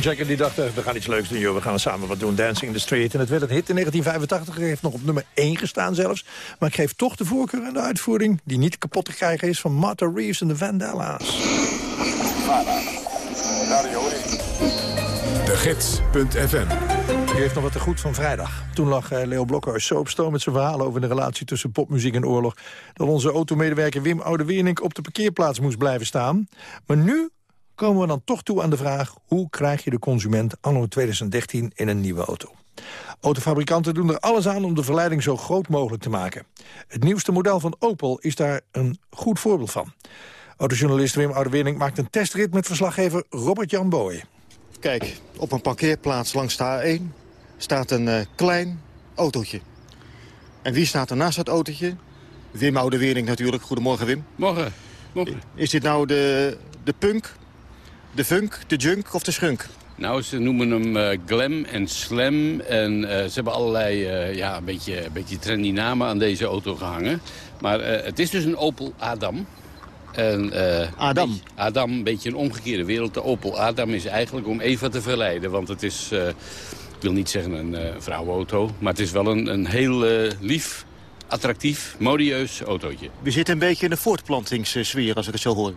Jack en die dachten, we gaan iets leuks doen, joh. We gaan samen wat doen, Dancing in the Street. En het werd een hit in 1985, heeft nog op nummer 1 gestaan zelfs. Maar ik geef toch de voorkeur aan de uitvoering... die niet kapot te krijgen is van Martha Reeves en de Vandellas. De Gids.fm U heeft nog wat te goed van vrijdag. Toen lag eh, Leo Blokhuis zo op stoom met zijn verhalen over de relatie tussen popmuziek en oorlog... dat onze automedewerker Wim Oude-Wernink op de parkeerplaats moest blijven staan. Maar nu komen we dan toch toe aan de vraag... hoe krijg je de consument anno 2013 in een nieuwe auto? Autofabrikanten doen er alles aan om de verleiding zo groot mogelijk te maken. Het nieuwste model van Opel is daar een goed voorbeeld van. Autojournalist Wim Oude-Wernink maakt een testrit met verslaggever Robert-Jan Boy. Kijk, op een parkeerplaats langs de A1 staat een eh, klein autootje. En wie staat er naast dat autootje? Wim Oude-Wering natuurlijk. Goedemorgen, Wim. Morgen. Morgen. Is dit nou de, de punk, de funk, de junk of de schunk? Nou, ze noemen hem eh, glam en slam. En eh, ze hebben allerlei eh, ja, een beetje, een beetje trendy namen aan deze auto gehangen. Maar het is dus een Opel Adam. En, Adam? beetje- Adam, een beetje een omgekeerde wereld. De Opel Adam is eigenlijk om Eva te verleiden. Want het is, ik wil niet zeggen een vrouwenauto... maar het is wel een, een heel lief, attractief, modieus autootje. We zitten een beetje in de voortplantingssfeer, als ik het zo hoor.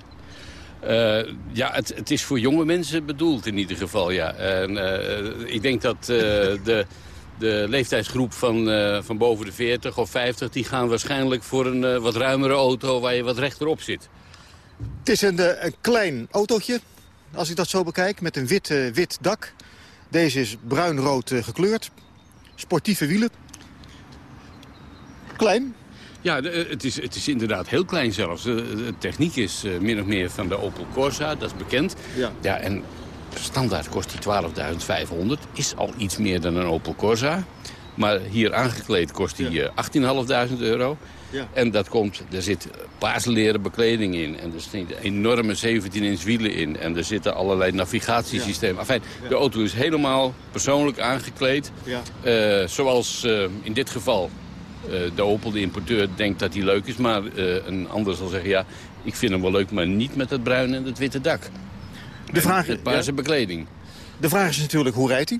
Eh, ja, het, het is voor jonge mensen bedoeld in ieder geval, ja. En, eh, ik denk dat eh, de, de leeftijdsgroep van, van boven de 40 of 50... die gaan waarschijnlijk voor een wat ruimere auto waar je wat rechterop zit. Het is een, een klein autootje, als ik dat zo bekijk, met een wit, wit dak. Deze is bruin-rood gekleurd. Sportieve wielen. Klein. Ja, eh, het, is, het is inderdaad heel klein zelfs. De, de techniek is eh, min of meer van de Opel Corsa, dat is bekend. Ja. Ja, en standaard kost die 12.500. Is al iets meer dan een Opel Corsa. Maar hier aangekleed kost die eh 18.500 euro. Ja. En dat komt, er zit paasleren bekleding in. En er zitten enorme 17-inch wielen in. En er zitten allerlei navigatiesystemen. Enfin, de auto is helemaal persoonlijk aangekleed. Ja. Eh, zoals eh, in dit geval eh, de Opel, de importeur, denkt dat hij leuk is. Maar eh, een ander zal zeggen, ja, ik vind hem wel leuk, maar niet met het bruine en het witte dak. De vraag, Het paarse bekleding. de vraag is natuurlijk, hoe rijdt hij?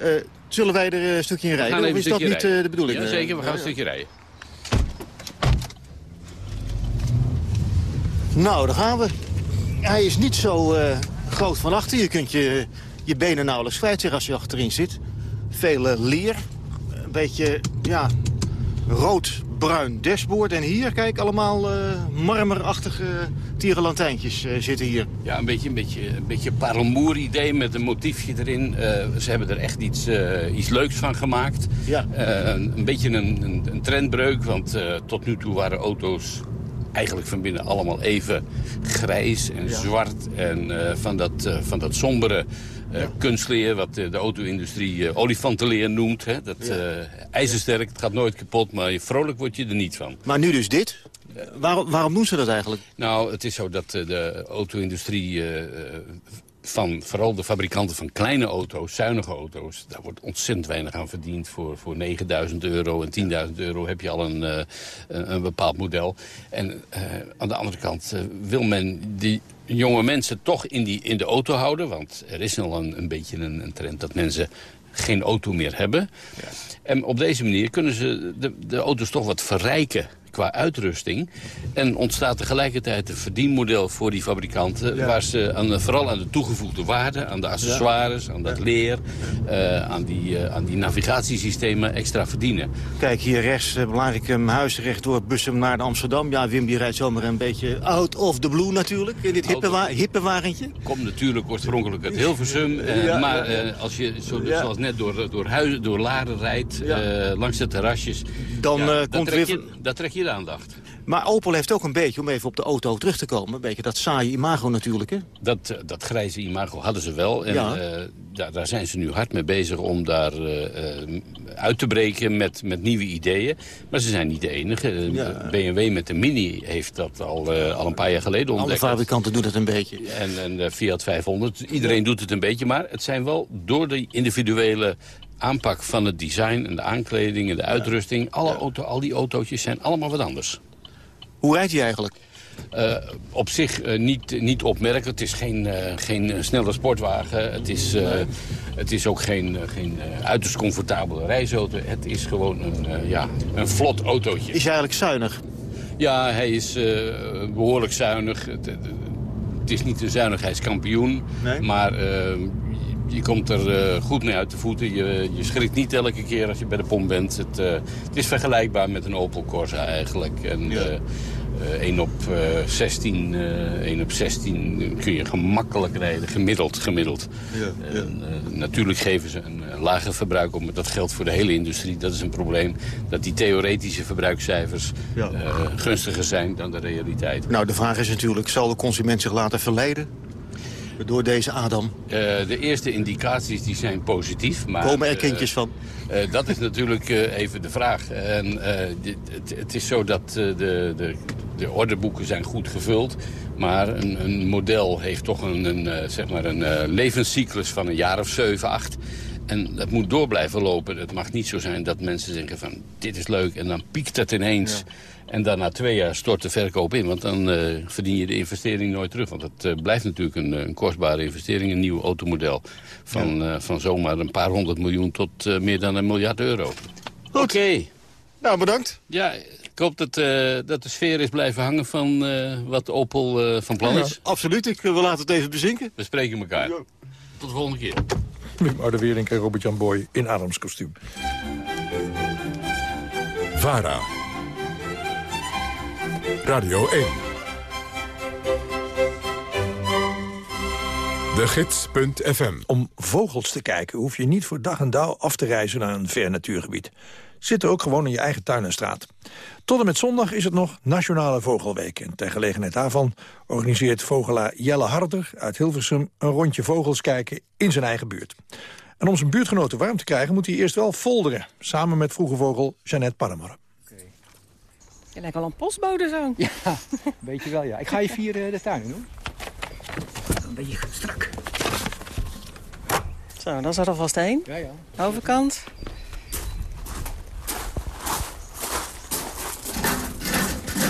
Eh, zullen wij er eh, een stukje in rijden? Of is dat niet eh, de bedoeling? Ja, eh? zeker, we gaan een stukje rijden. Nou, daar gaan we. Hij is niet zo eh, groot van achter. Je kunt je, je benen nauwelijks kwijt zeggen als je achterin zit. Veel eh, leer. Een beetje, ja, rood-bruin dashboard. En hier, kijk, allemaal eh, marmerachtige tierenlantijntjes eh, zitten hier. Ja, een beetje een beetje, een beetje parelmoer-idee met een motiefje erin. Eh, ze hebben er echt iets, iets leuks van gemaakt. Ja. Een, een beetje een, een, een trendbreuk, want tot nu toe waren auto's eigenlijk van binnen allemaal even grijs en zwart. En van, dat, van dat sombere eh, kunstleer, wat eh, de auto-industrie eh, olifantenleer noemt. Hè? Dat ijzersterk, het gaat nooit kapot, maar je- vrolijk word je er niet van. Maar nu dus dit. Waarom, waarom doen ze dat eigenlijk? Nou, het is zo dat de auto-industrie... van vooral de fabrikanten van kleine auto's, zuinige auto's... daar wordt ontzettend weinig aan verdiend. Voor, voor 9000 euro en 10.000 euro heb je al een, eh, een, bepaald model. En eh, aan de andere kant eh, wil men die jonge mensen toch in, die, in de auto houden. Want er is al een, een beetje een, een trend dat mensen geen auto meer hebben. En op deze manier kunnen ze de, de auto's toch wat verrijken qua uitrusting. En ontstaat tegelijkertijd een verdienmodel voor die fabrikanten... Ja. waar ze aan, vooral aan de toegevoegde waarde, aan de accessoires, aan dat leer... eh, aan, die, eh, aan die navigatiesystemen extra verdienen. Kijk, hier rechts, uh, belangrijk um, huis rechtdoor, bussen naar Amsterdam. Ja, Wim die rijdt zomaar een beetje out of the blue natuurlijk. In dit hippe, wa hippe. Komt natuurlijk oorspronkelijk uit Hilversum. eh, Ja, maar eh, als je zo, zoals net door, door, huizen, door Laren rijdt, eh, langs de terrasjes... Dan, eh, komt trek weer- je, dat trek je aandacht. Maar Opel heeft ook een beetje, om even op de auto terug te komen... een beetje dat saaie imago natuurlijk, hè? Dat, eh, dat grijze imago hadden ze wel. En Ja. eh, daar, daar zijn ze nu hard mee bezig om daar eh, uit te breken met, met nieuwe ideeën. Maar ze zijn niet de enige. Ja. BMW met de Mini heeft dat al, al een paar jaar geleden Alle ontdekt. fabrikanten doen dat een beetje. En, en de Fiat 500. Iedereen doet het een beetje. Maar het zijn wel door de individuele aanpak van het design... en de aankleding en de uitrusting... Alle auto, al die autootjes zijn allemaal wat anders. Hoe rijdt hij eigenlijk? Eh, op zich eh, niet, niet opmerkelijk. Het is geen, eh, geen snelle sportwagen. Het is, het is ook geen, geen uiterst comfortabele reisauto. Het is gewoon een, ja, een vlot autootje. Is hij eigenlijk zuinig? Ja, hij is eh, behoorlijk zuinig. Het, het- is niet een zuinigheidskampioen. Maar eh, je komt er eh, goed mee uit de voeten. Je, je schrikt niet elke keer als je bij de pomp bent. Het, eh, het is vergelijkbaar met een Opel Corsa eigenlijk. En, eh, eh, 1 op eh, 16, eh 1 op 16 kun je gemakkelijk rijden, gemiddeld. gemiddeld. En, eh, natuurlijk geven ze een lager verbruik op, maar dat geldt voor de hele industrie. Dat is een probleem, dat die theoretische verbruikscijfers Ja. eh, gunstiger zijn dan de realiteit. Nou, de vraag is natuurlijk, zal de consument zich laten verleiden? Door deze Adam. Eh, de eerste indicaties die zijn positief. Maar, Komen er eh, kindjes van? eh, dat is natuurlijk eh, even de vraag. En, eh, dit- het, het is zo dat eh, de, de, de orderboeken zijn goed gevuld. Maar een, een model heeft toch een, een, eh, zeg maar een eh, levenscyclus van een jaar of 7, 8. En dat moet door blijven lopen. Het mag niet zo zijn dat mensen denken van dit is leuk en dan piekt het ineens. En dan na twee jaar stort de verkoop in. Want dan eh, verdien je de investering nooit terug. Want het eh, blijft natuurlijk een, een kostbare investering. Een nieuw automodel van, eh, van zomaar een paar honderd miljoen tot eh, meer dan een miljard euro. Oké. Nou, bedankt. Ja, ik hoop dat, eh, dat de sfeer is blijven hangen van eh, wat Opel eh, van plan is. Ja, absoluut, ik, we laten het even bezinken. We spreken elkaar. Tot de volgende keer. Wim Oudewerink en Robert-Jan Boy in Adams kostuum. VARA. Radio 1. De Gids.fm. Om vogels te kijken hoef je niet voor dag en dauw af te reizen naar een ver natuurgebied. Zit er ook gewoon in je eigen tuin en straat. Tot en met zondag is het nog Nationale Vogelweek. En ter gelegenheid daarvan organiseert vogelaar Jelle Harder uit Hilversum... een rondje vogels kijken in zijn eigen buurt. En om zijn buurtgenoten warm te krijgen moet hij eerst wel folderen. Samen met vroege vogel Jeannette Parramar. Je lijkt wel een postbode zo. Ja, een beetje wel, ja. Ik ga je vier eh, de tuin in, hoor. Een beetje strak. Zo, dat is er alvast één. Ja, ja. Overkant.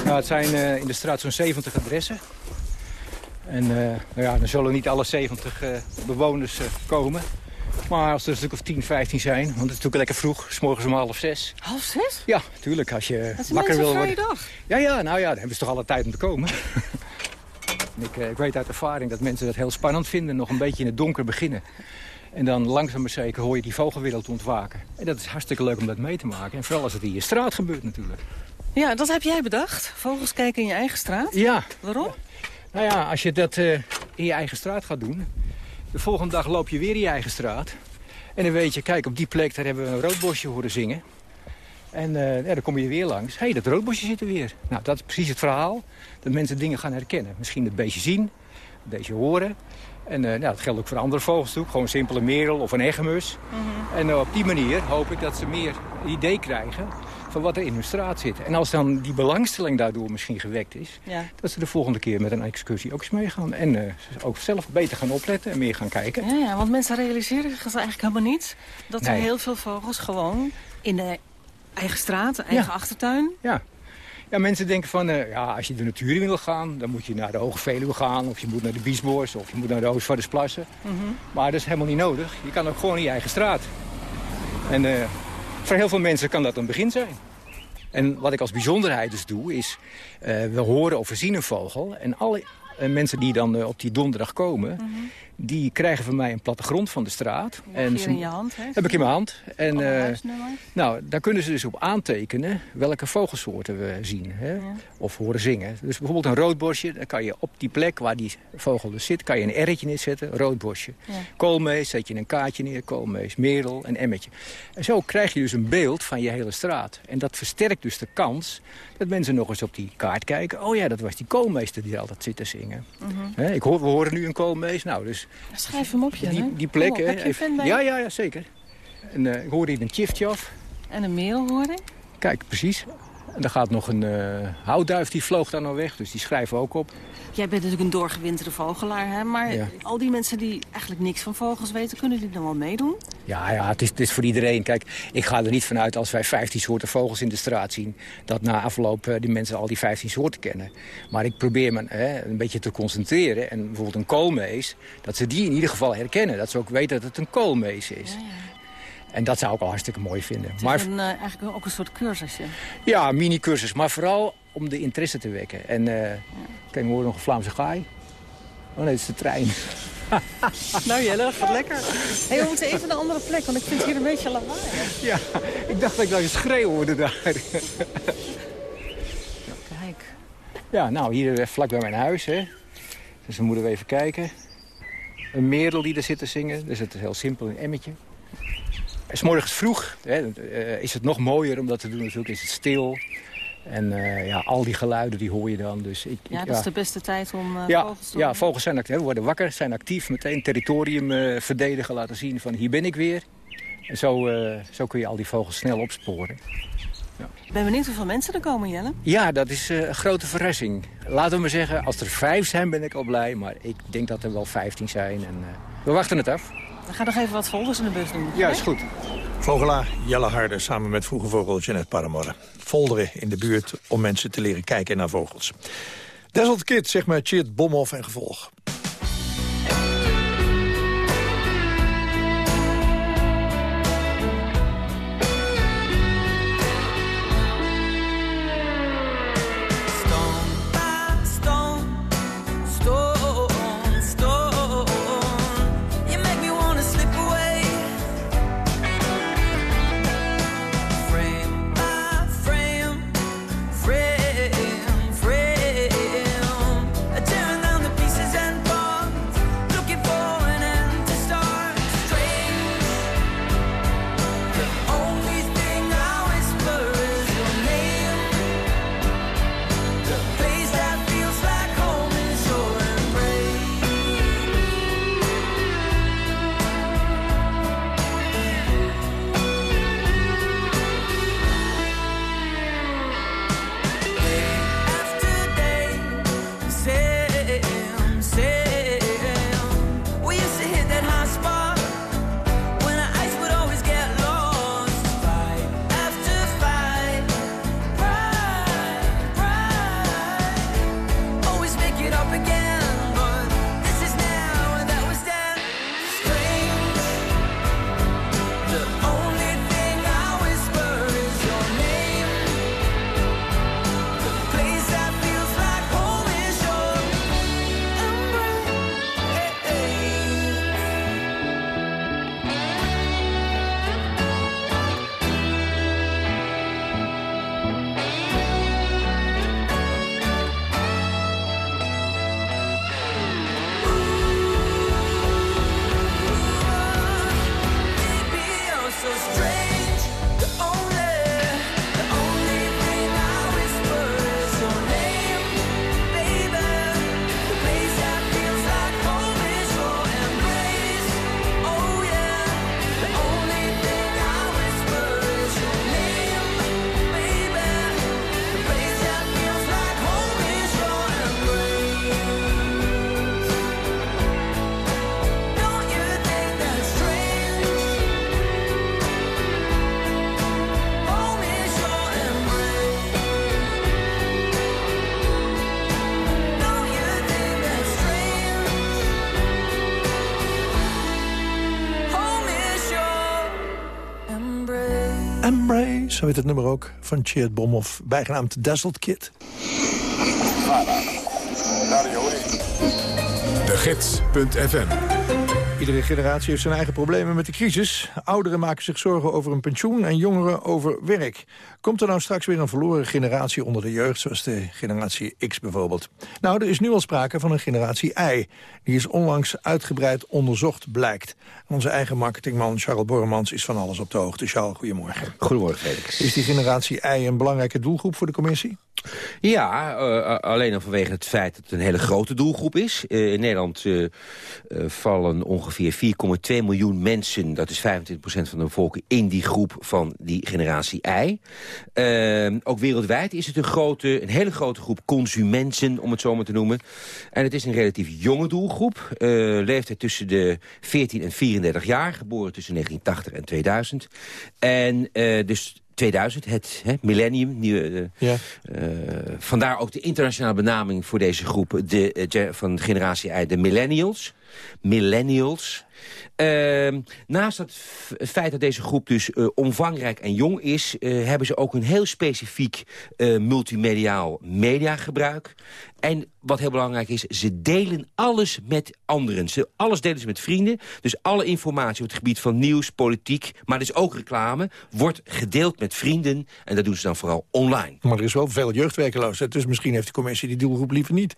Nou, het zijn eh, in de straat zo'n 70 adressen. En eh, nou ja, dan zullen niet alle 70 eh, bewoners eh, komen. Maar als er een stuk of 10, 15 zijn, want het is natuurlijk lekker vroeg, s morgens om half zes. Half zes? Ja, natuurlijk, als je Dat is een wakker wil worden. dag. Ja, ja, nou ja, dan hebben ze toch alle tijd om te komen. en ik, eh, ik weet uit ervaring dat mensen dat heel spannend vinden, nog een beetje in het donker beginnen. En dan langzaam maar zeker hoor je die vogelwereld ontwaken. En dat is hartstikke leuk om dat mee te maken. En vooral als het in je straat gebeurt natuurlijk. Ja, dat heb jij bedacht. Vogels kijken in je eigen straat. Ja. Waarom? Nou ja, als je dat eh, in je eigen straat gaat doen... de volgende dag loop je weer in je eigen straat. En dan weet je, kijk, op die plek daar hebben we een roodbosje horen zingen. En eh, ja, dan kom je weer langs. Hé, hey, dat roodbosje zit er weer. Nou, dat is precies het verhaal. Dat mensen dingen gaan herkennen. Misschien het beestje zien, het beestje horen. En eh, nou, dat geldt ook voor andere vogels natuurlijk. Gewoon een simpele merel of een hegemus. En eh, op die manier hoop ik dat ze meer idee krijgen van wat er in hun straat zit. En als dan die belangstelling daardoor misschien gewekt is... Ja. dat ze de volgende keer met een excursie ook eens meegaan. En eh, ook zelf beter gaan opletten en meer gaan kijken. Ja, ja, want mensen realiseren zich eigenlijk helemaal niet... dat er heel veel vogels gewoon in de eigen straat, eigen Ja. achtertuin... Ja. Ja, mensen denken van, eh, ja, als je de natuur in wil gaan... dan moet je naar de Hoge Veluwe gaan, of je moet naar de Biesbosch... of je moet naar de Oostvaardersplassen. Mhm. Maar dat is helemaal niet nodig. Je kan ook gewoon in je eigen straat. En eh, voor heel veel mensen kan dat een begin zijn. En wat ik als bijzonderheid dus doe, is... eh, we horen of we zien een vogel. En alle mensen die dan eh, op die donderdag komen... die krijgen van mij een plattegrond van de straat. Mhm. Heb ze- in je hand, hè? Heb ik in mijn hand. En, eh, nou, daar kunnen ze dus op aantekenen welke vogelsoorten we zien. Hè? Of horen zingen. Dus bijvoorbeeld een roodborstje, dan kan je op die plek waar die vogel dus zit... kan je een R'tje neerzetten, roodborstje. Ja. Koolmees, zet je een kaartje neer, koolmees, merel, een emmetje. En zo krijg je dus een beeld van je hele straat. En dat versterkt dus de kans dat mensen nog eens op die kaart kijken. Oh ja, dat was die koolmeester die altijd zit te zingen. Mhm. Ik hoor, we horen nu een koolmees. Nou, dus Schrijf hem op, je. die, hè? die plek... Kom op, hè, heb je een even- pen bij ja, ja, ja, zeker. En eh, ik hoorde hier een tjiftjaf. En een merel hoor ik. Kijk, precies. En er gaat nog een eh, houtduif, die vloog daar nog weg. Dus die schrijven we ook op. Jij bent natuurlijk een doorgewinterde vogelaar, hè? Maar Ja. al die mensen die eigenlijk niks van vogels weten... kunnen die dan wel meedoen? Ja, ja het, is, het is voor iedereen. Kijk, ik ga er niet vanuit als wij 15 soorten vogels in de straat zien... dat na afloop eh, die mensen al die 15 soorten kennen. Maar ik probeer me een beetje te concentreren. En bijvoorbeeld een koolmees, dat ze die in ieder geval herkennen. Dat ze ook weten dat het een koolmees is. En dat zou ik al hartstikke mooi vinden. Het Maar is een, eh, eigenlijk ook een soort cursusje. ja, mini-cursus. Maar vooral om de interesse te wekken. En eh kijk, we horen nog een Vlaamse gaai. Oh nee, dat is de trein. nou Jelle, wat lekker. Hey, we moeten even naar een andere plek, want ik vind het hier een beetje lawaai. Ja, ik dacht dat ik nou een schreeuw hoorde daar. Kijk. Ja, nou, hier eh, vlak bij mijn huis, hè. Dus dan moeten we even kijken. Een merel die er zit te zingen. Dus het is heel simpel, een emmetje. En 's morgens vroeg hè, eh, is het nog mooier om dat te doen. Natuurlijk is het stil. En eh, ja, al die geluiden die hoor je dan. Dus ik, Ja, ik- dat is de beste tijd om eh, ja, vogels te ja, vogels zijn actief, worden wakker, zijn actief. Meteen territorium verdedigen, laten zien van hier ben ik weer. En zo, zo kun je al die vogels snel opsporen. Ik ben benieuwd hoeveel mensen er komen, Jelle. Ja, dat is een grote verrassing. Laten we maar zeggen, als er vijf zijn ben ik al blij. Maar ik denk dat er wel vijftien zijn. En, we wachten het af. We gaan nog even wat folders in de bus doen. Ja, is goed. Vogelaar Jelle Harder samen met Vroege Vogel Jeanette Paramore. Folderen in de buurt om mensen te leren kijken naar vogels. Desert Kid, zeg maar, Chit, Bomhoff en gevolg. Zo heet het nummer ook, van Cheered Bomhoff, bijgenaamd Dazzled Kid. De Gids.fm Iedere generatie heeft zijn eigen problemen met de crisis. Ouderen maken zich zorgen over een pensioen en jongeren over werk. Komt er nou straks weer een verloren generatie onder de jeugd... zoals de generatie X bijvoorbeeld? Nou, er is nu al sprake van een generatie Y. Die is onlangs uitgebreid onderzocht, blijkt. Onze eigen marketingman Charles Borremans is van alles op de hoogte. Charles, goedemorgen. Goedemorgen, Felix. Is die generatie Y een belangrijke doelgroep voor de commissie? Ja, uh, alleen al vanwege het feit dat het een hele grote doelgroep is. Uh, in Nederland uh, vallen ongeveer 4,2 miljoen mensen... dat is 25% van de bevolking in die groep van die generatie I. ook wereldwijd is het een, grote, een hele grote groep consumenten, om het zo maar te noemen. En het is een relatief jonge doelgroep. leeftijd tussen de 14 en 34 jaar, geboren tussen 1980 en 2000. En dus 2000, het hè, millennium. Nieuwe, ja. uh, vandaar ook de internationale benaming voor deze groep de, uh, van generatie I, de millennials. Millennials. Uh, naast het feit dat deze groep dus uh, omvangrijk en jong is... Uh, hebben ze ook een heel specifiek uh, multimediaal mediagebruik. En wat heel belangrijk is, ze delen alles met anderen. Ze, alles delen ze met vrienden. Dus alle informatie op het gebied van nieuws, politiek... maar dus ook reclame, wordt gedeeld met vrienden. En dat doen ze dan vooral online. Maar er is wel veel jeugdwerkeloosheid. Dus misschien heeft de commissie die doelgroep liever niet.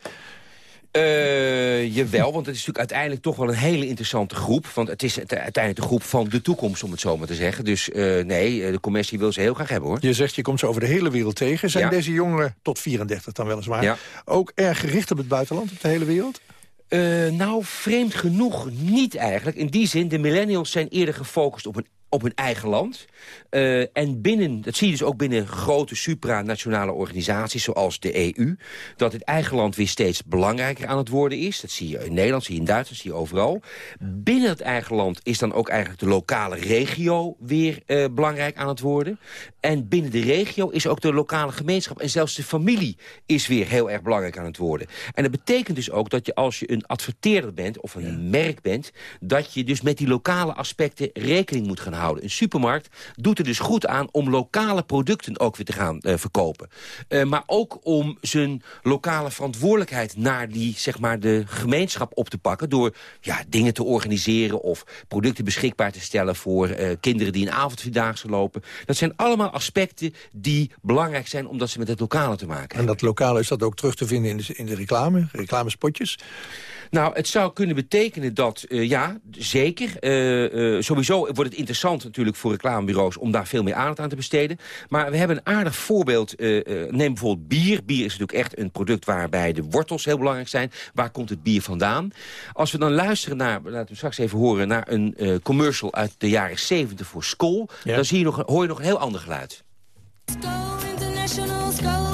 Uh, jawel, want het is natuurlijk uiteindelijk toch wel een hele interessante groep. Want het is uiteindelijk de groep van de toekomst, om het zo maar te zeggen. Dus uh, nee, de commissie wil ze heel graag hebben, hoor. Je zegt, je komt ze over de hele wereld tegen. Zijn ja. deze jongeren, tot 34 dan weliswaar, ja. ook erg gericht op het buitenland, op de hele wereld? Uh, nou, vreemd genoeg niet eigenlijk. In die zin, de millennials zijn eerder gefocust op een op hun eigen land. Uh, en binnen, dat zie je dus ook binnen grote supranationale organisaties zoals de EU... dat het eigen land weer steeds belangrijker aan het worden is. Dat zie je in Nederland, zie je in Duitsland, zie je overal. Binnen het eigen land is dan ook eigenlijk de lokale regio weer uh, belangrijk aan het worden. En binnen de regio is ook de lokale gemeenschap en zelfs de familie is weer heel erg belangrijk aan het worden. En dat betekent dus ook dat je als je een adverteerder bent of een ja. merk bent... dat je dus met die lokale aspecten rekening moet gaan houden houden. Een supermarkt doet er dus goed aan om lokale producten ook weer te gaan uh, verkopen. Uh, maar ook om zijn lokale verantwoordelijkheid naar die, zeg maar, de gemeenschap op te pakken... door ja, dingen te organiseren of producten beschikbaar te stellen... voor uh, kinderen die een avondvierdaagse lopen. Dat zijn allemaal aspecten die belangrijk zijn... omdat ze met het lokale te maken hebben. En dat lokale is dat ook terug te vinden in de, in de reclame, reclamespotjes? Nou, het zou kunnen betekenen dat, uh, ja, zeker. Uh, uh, sowieso wordt het interessant natuurlijk voor reclamebureaus... om daar veel meer aandacht aan te besteden. Maar we hebben een aardig voorbeeld. neem bijvoorbeeld bier. Bier is natuurlijk echt een product waarbij de wortels heel belangrijk zijn. Waar komt het bier vandaan? Als we dan luisteren naar, laten we straks even horen... naar een commercial uit de jaren 70 voor school... Ja. dan zie je nog, hoor je nog een heel ander geluid. Skull International, Skull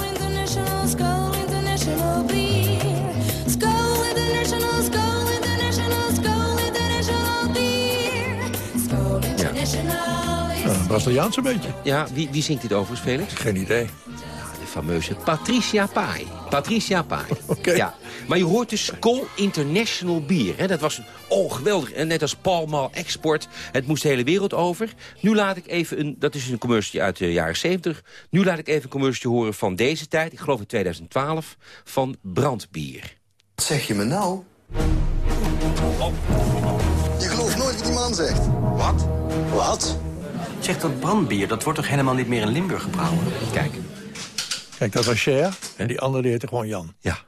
Braziliaans een beetje. Ja, wie, wie zingt dit overigens, Felix? Geen idee. Ja, de fameuze Patricia Pai. Patricia Pai. Oké. Okay. Ja. Maar je hoort dus Skull International Bier. Hè? Dat was oh, geweldig. En net als Pall Mall Export. Het moest de hele wereld over. Nu laat ik even een... Dat is een commercial uit de jaren 70. Nu laat ik even een commercial horen van deze tijd. Ik geloof in 2012. Van Brandbier. Wat zeg je me nou? Oh. Je gelooft nooit wat die man zegt. Wat? Wat? Zeg, dat brandbier, dat wordt toch helemaal niet meer in Limburg gebrouwen? Kijk. Kijk, dat was Cher. En die andere die heette gewoon Jan. Ja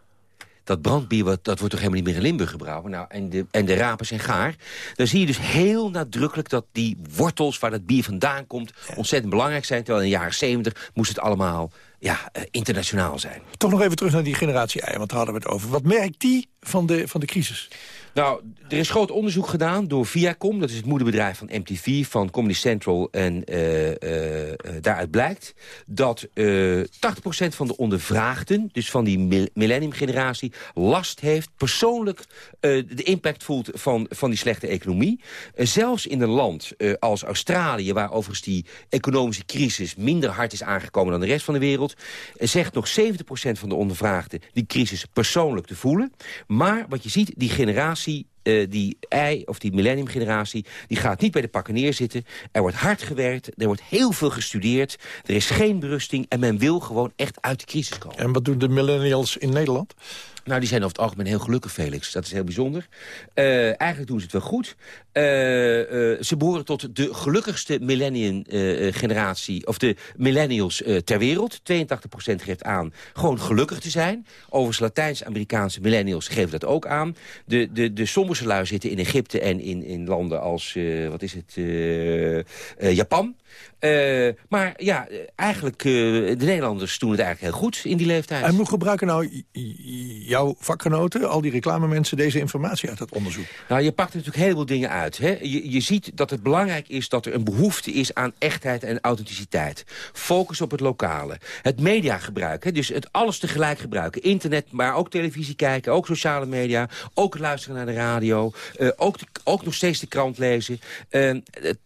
dat brandbier, dat wordt toch helemaal niet meer in Limburg gebrouwen. Nou, en, de, en de rapen zijn gaar. Dan zie je dus heel nadrukkelijk dat die wortels waar dat bier vandaan komt... Ja. ontzettend belangrijk zijn. Terwijl in de jaren 70 moest het allemaal ja, uh, internationaal zijn. Toch nog even terug naar die generatie ei, want daar hadden we het over. Wat merkt die van de, van de crisis? Nou, er is groot onderzoek gedaan door Viacom. Dat is het moederbedrijf van MTV, van Comedy Central. En uh, uh, daaruit blijkt dat 80% van de ondervraagden... dus van die millennium-generatie, last heeft... persoonlijk de impact voelt van, van die slechte economie. zelfs in een land als Australië... waar overigens die economische crisis minder hard is aangekomen... dan de rest van de wereld... zegt nog 70% van de ondervraagden die crisis persoonlijk te voelen. Maar wat je ziet, die generatie eh, die I, of die millennium-generatie... die gaat niet bij de pakken neerzitten. Er wordt hard gewerkt, er wordt heel veel gestudeerd. Er is geen berusting en men wil gewoon echt uit de crisis komen. En wat doen de millennials in Nederland? Nou, die zijn over het algemeen heel gelukkig, Felix. Dat is heel bijzonder. Uh, eigenlijk doen ze het wel goed. Uh, uh, ze behoren tot de gelukkigste millennium-generatie... of de millennials ter wereld. 82% geeft aan gewoon gelukkig te zijn. Overigens Latijns-Amerikaanse millennials geven dat ook aan. De, de, de lui zitten in Egypte en in, in landen als... wat is het? Japan. Uh, maar ja, eigenlijk, uh, de Nederlanders doen het eigenlijk heel goed in die leeftijd. En hoe gebruiken nou jouw vakgenoten, al die reclamemensen, deze informatie uit het onderzoek? Nou, je pakt natuurlijk heel veel dingen uit. Hè? Je, je ziet dat het belangrijk is dat er een behoefte is aan echtheid en authenticiteit. Focus op het lokale. Het mediagebruik, hè? dus het alles tegelijk gebruiken. Internet, maar ook televisie kijken, ook sociale media, ook luisteren naar de radio, uh, ook, ook nog steeds de krant lezen.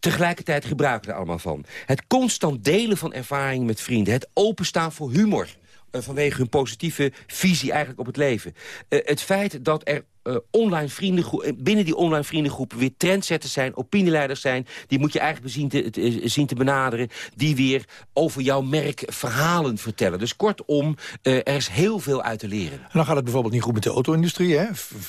tegelijkertijd gebruiken er allemaal van. Het constant delen van ervaringen met vrienden. Het openstaan voor humor eh, vanwege hun positieve visie eigenlijk op het leven. Uh, het feit dat er uh, online vriendengroep, binnen die online vriendengroepen weer trendsetters zijn, opinieleiders zijn. Die moet je eigenlijk zien te, te, zien te benaderen. Die weer over jouw merk verhalen vertellen. Dus kortom, uh, er is heel veel uit te leren. En dan gaat het bijvoorbeeld niet goed met de auto-industrie. Hè?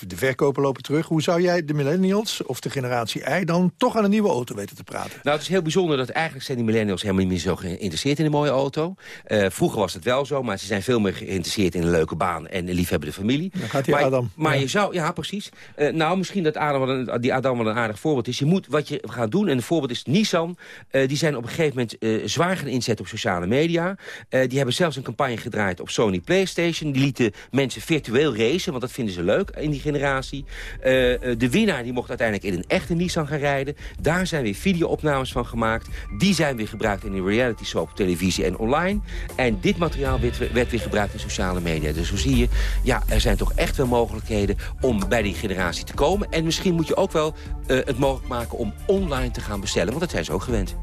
De verkopen lopen terug. Hoe zou jij de millennials of de generatie I dan toch aan een nieuwe auto weten te praten? Nou, het is heel bijzonder dat eigenlijk zijn die millennials helemaal niet meer zo geïnteresseerd in een mooie auto. Uh, vroeger was het wel zo, maar ze zijn veel meer geïnteresseerd in een leuke baan en een liefhebbende familie. Dan gaat die maar, Adam. Maar ja. je zou... Ja, ja, precies. Uh, nou, misschien dat Adam wel een, die Adam wel een aardig voorbeeld is. Je moet wat je gaat doen, en het voorbeeld is Nissan. Uh, die zijn op een gegeven moment uh, zwaar gaan inzetten op sociale media. die hebben zelfs een campagne gedraaid op Sony Playstation. Die lieten mensen virtueel racen, want dat vinden ze leuk in die generatie. de winnaar die mocht uiteindelijk in een echte Nissan gaan rijden. Daar zijn weer videoopnames van gemaakt. Die zijn weer gebruikt in een reality show op televisie en online. En dit materiaal werd, werd weer gebruikt in sociale media. Dus zo zie je, ja, er zijn toch echt wel mogelijkheden om bij die generatie te komen. En misschien moet je ook wel uh, het mogelijk maken om online te gaan bestellen. Want dat zijn ze ook gewend.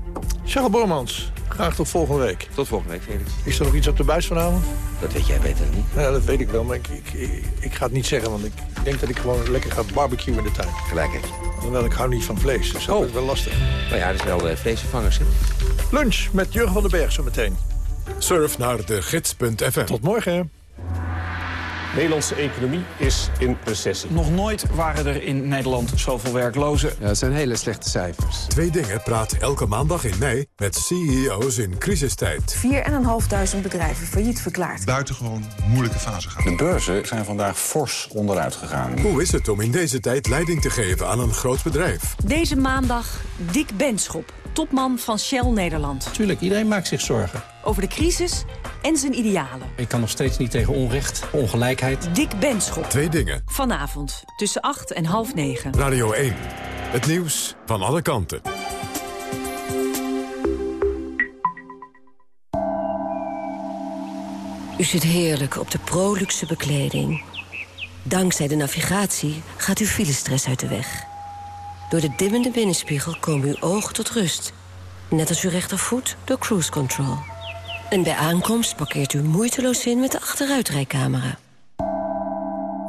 Charles Bormans, graag tot volgende week. Tot volgende week, Felix. Is er nog iets op de buis vanavond? Dat weet jij beter niet. Ja, dat weet ik wel, maar ik, ik, ik, ik, ga het niet zeggen. Want ik denk dat ik gewoon lekker ga barbecuen in de tuin. Gelijk heb Hoewel, ik hou niet van vlees, dus dat oh. is wel lastig. Nou ja, dat is wel uh, vleesvervangers, hè? Lunch met Jurgen van den Berg zo meteen. Surf naar de gids.fm. Tot morgen. De Nederlandse economie is in recessie. Nog nooit waren er in Nederland zoveel werklozen. Ja, het zijn hele slechte cijfers. Twee dingen praat elke maandag in mei met CEO's in crisistijd. 4.500 bedrijven failliet verklaard. Buitengewoon moeilijke fase gaan. De beurzen zijn vandaag fors onderuit gegaan. Hoe is het om in deze tijd leiding te geven aan een groot bedrijf? Deze maandag Dick Benschop, topman van Shell Nederland. Tuurlijk, iedereen maakt zich zorgen. Over de crisis en zijn idealen. Ik kan nog steeds niet tegen onrecht, ongelijkheid. Dick Benschop. Twee dingen. Vanavond tussen 8 en half 9. Radio 1. Het nieuws van alle kanten. U zit heerlijk op de Proluxe bekleding. Dankzij de navigatie gaat uw filestress uit de weg. Door de dimmende binnenspiegel komen uw ogen tot rust. Net als uw rechtervoet door cruise control. En bij aankomst parkeert u moeiteloos in met de achteruitrijcamera.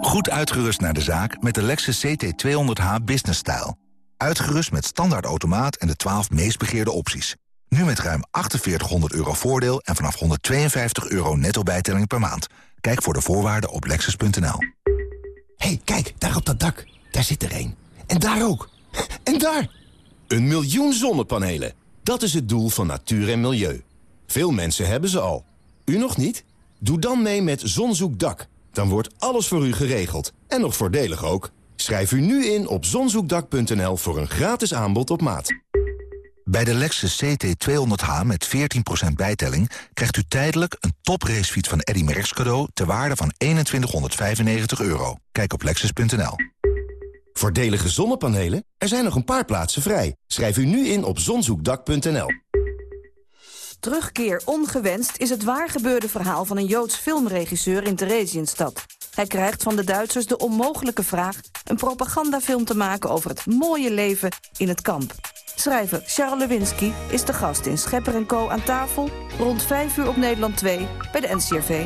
Goed uitgerust naar de zaak met de Lexus CT200h Business Style. Uitgerust met standaard automaat en de 12 meest begeerde opties. Nu met ruim 4800 euro voordeel en vanaf 152 euro netto bijtelling per maand. Kijk voor de voorwaarden op lexus.nl. hey, kijk, daar op dat dak. Daar zit er één. En daar ook. En daar! Een miljoen zonnepanelen. Dat is het doel van natuur en milieu. Veel mensen hebben ze al. U nog niet? Doe dan mee met Zonzoekdak. Dan wordt alles voor u geregeld. En nog voordelig ook. Schrijf u nu in op zonzoekdak.nl voor een gratis aanbod op maat. Bij de Lexus CT200H met 14% bijtelling... krijgt u tijdelijk een topracefiets van Eddy Merckx cadeau... ter waarde van 2195 euro. Kijk op lexus.nl. Voordelige zonnepanelen? Er zijn nog een paar plaatsen vrij. Schrijf u nu in op zonzoekdak.nl. Terugkeer ongewenst is het waargebeurde verhaal van een Joods filmregisseur in Theresienstad. Hij krijgt van de Duitsers de onmogelijke vraag een propagandafilm te maken over het mooie leven in het kamp. Schrijver Charles Lewinsky is de gast in Schepper Co. aan tafel rond 5 uur op Nederland 2 bij de NCRV.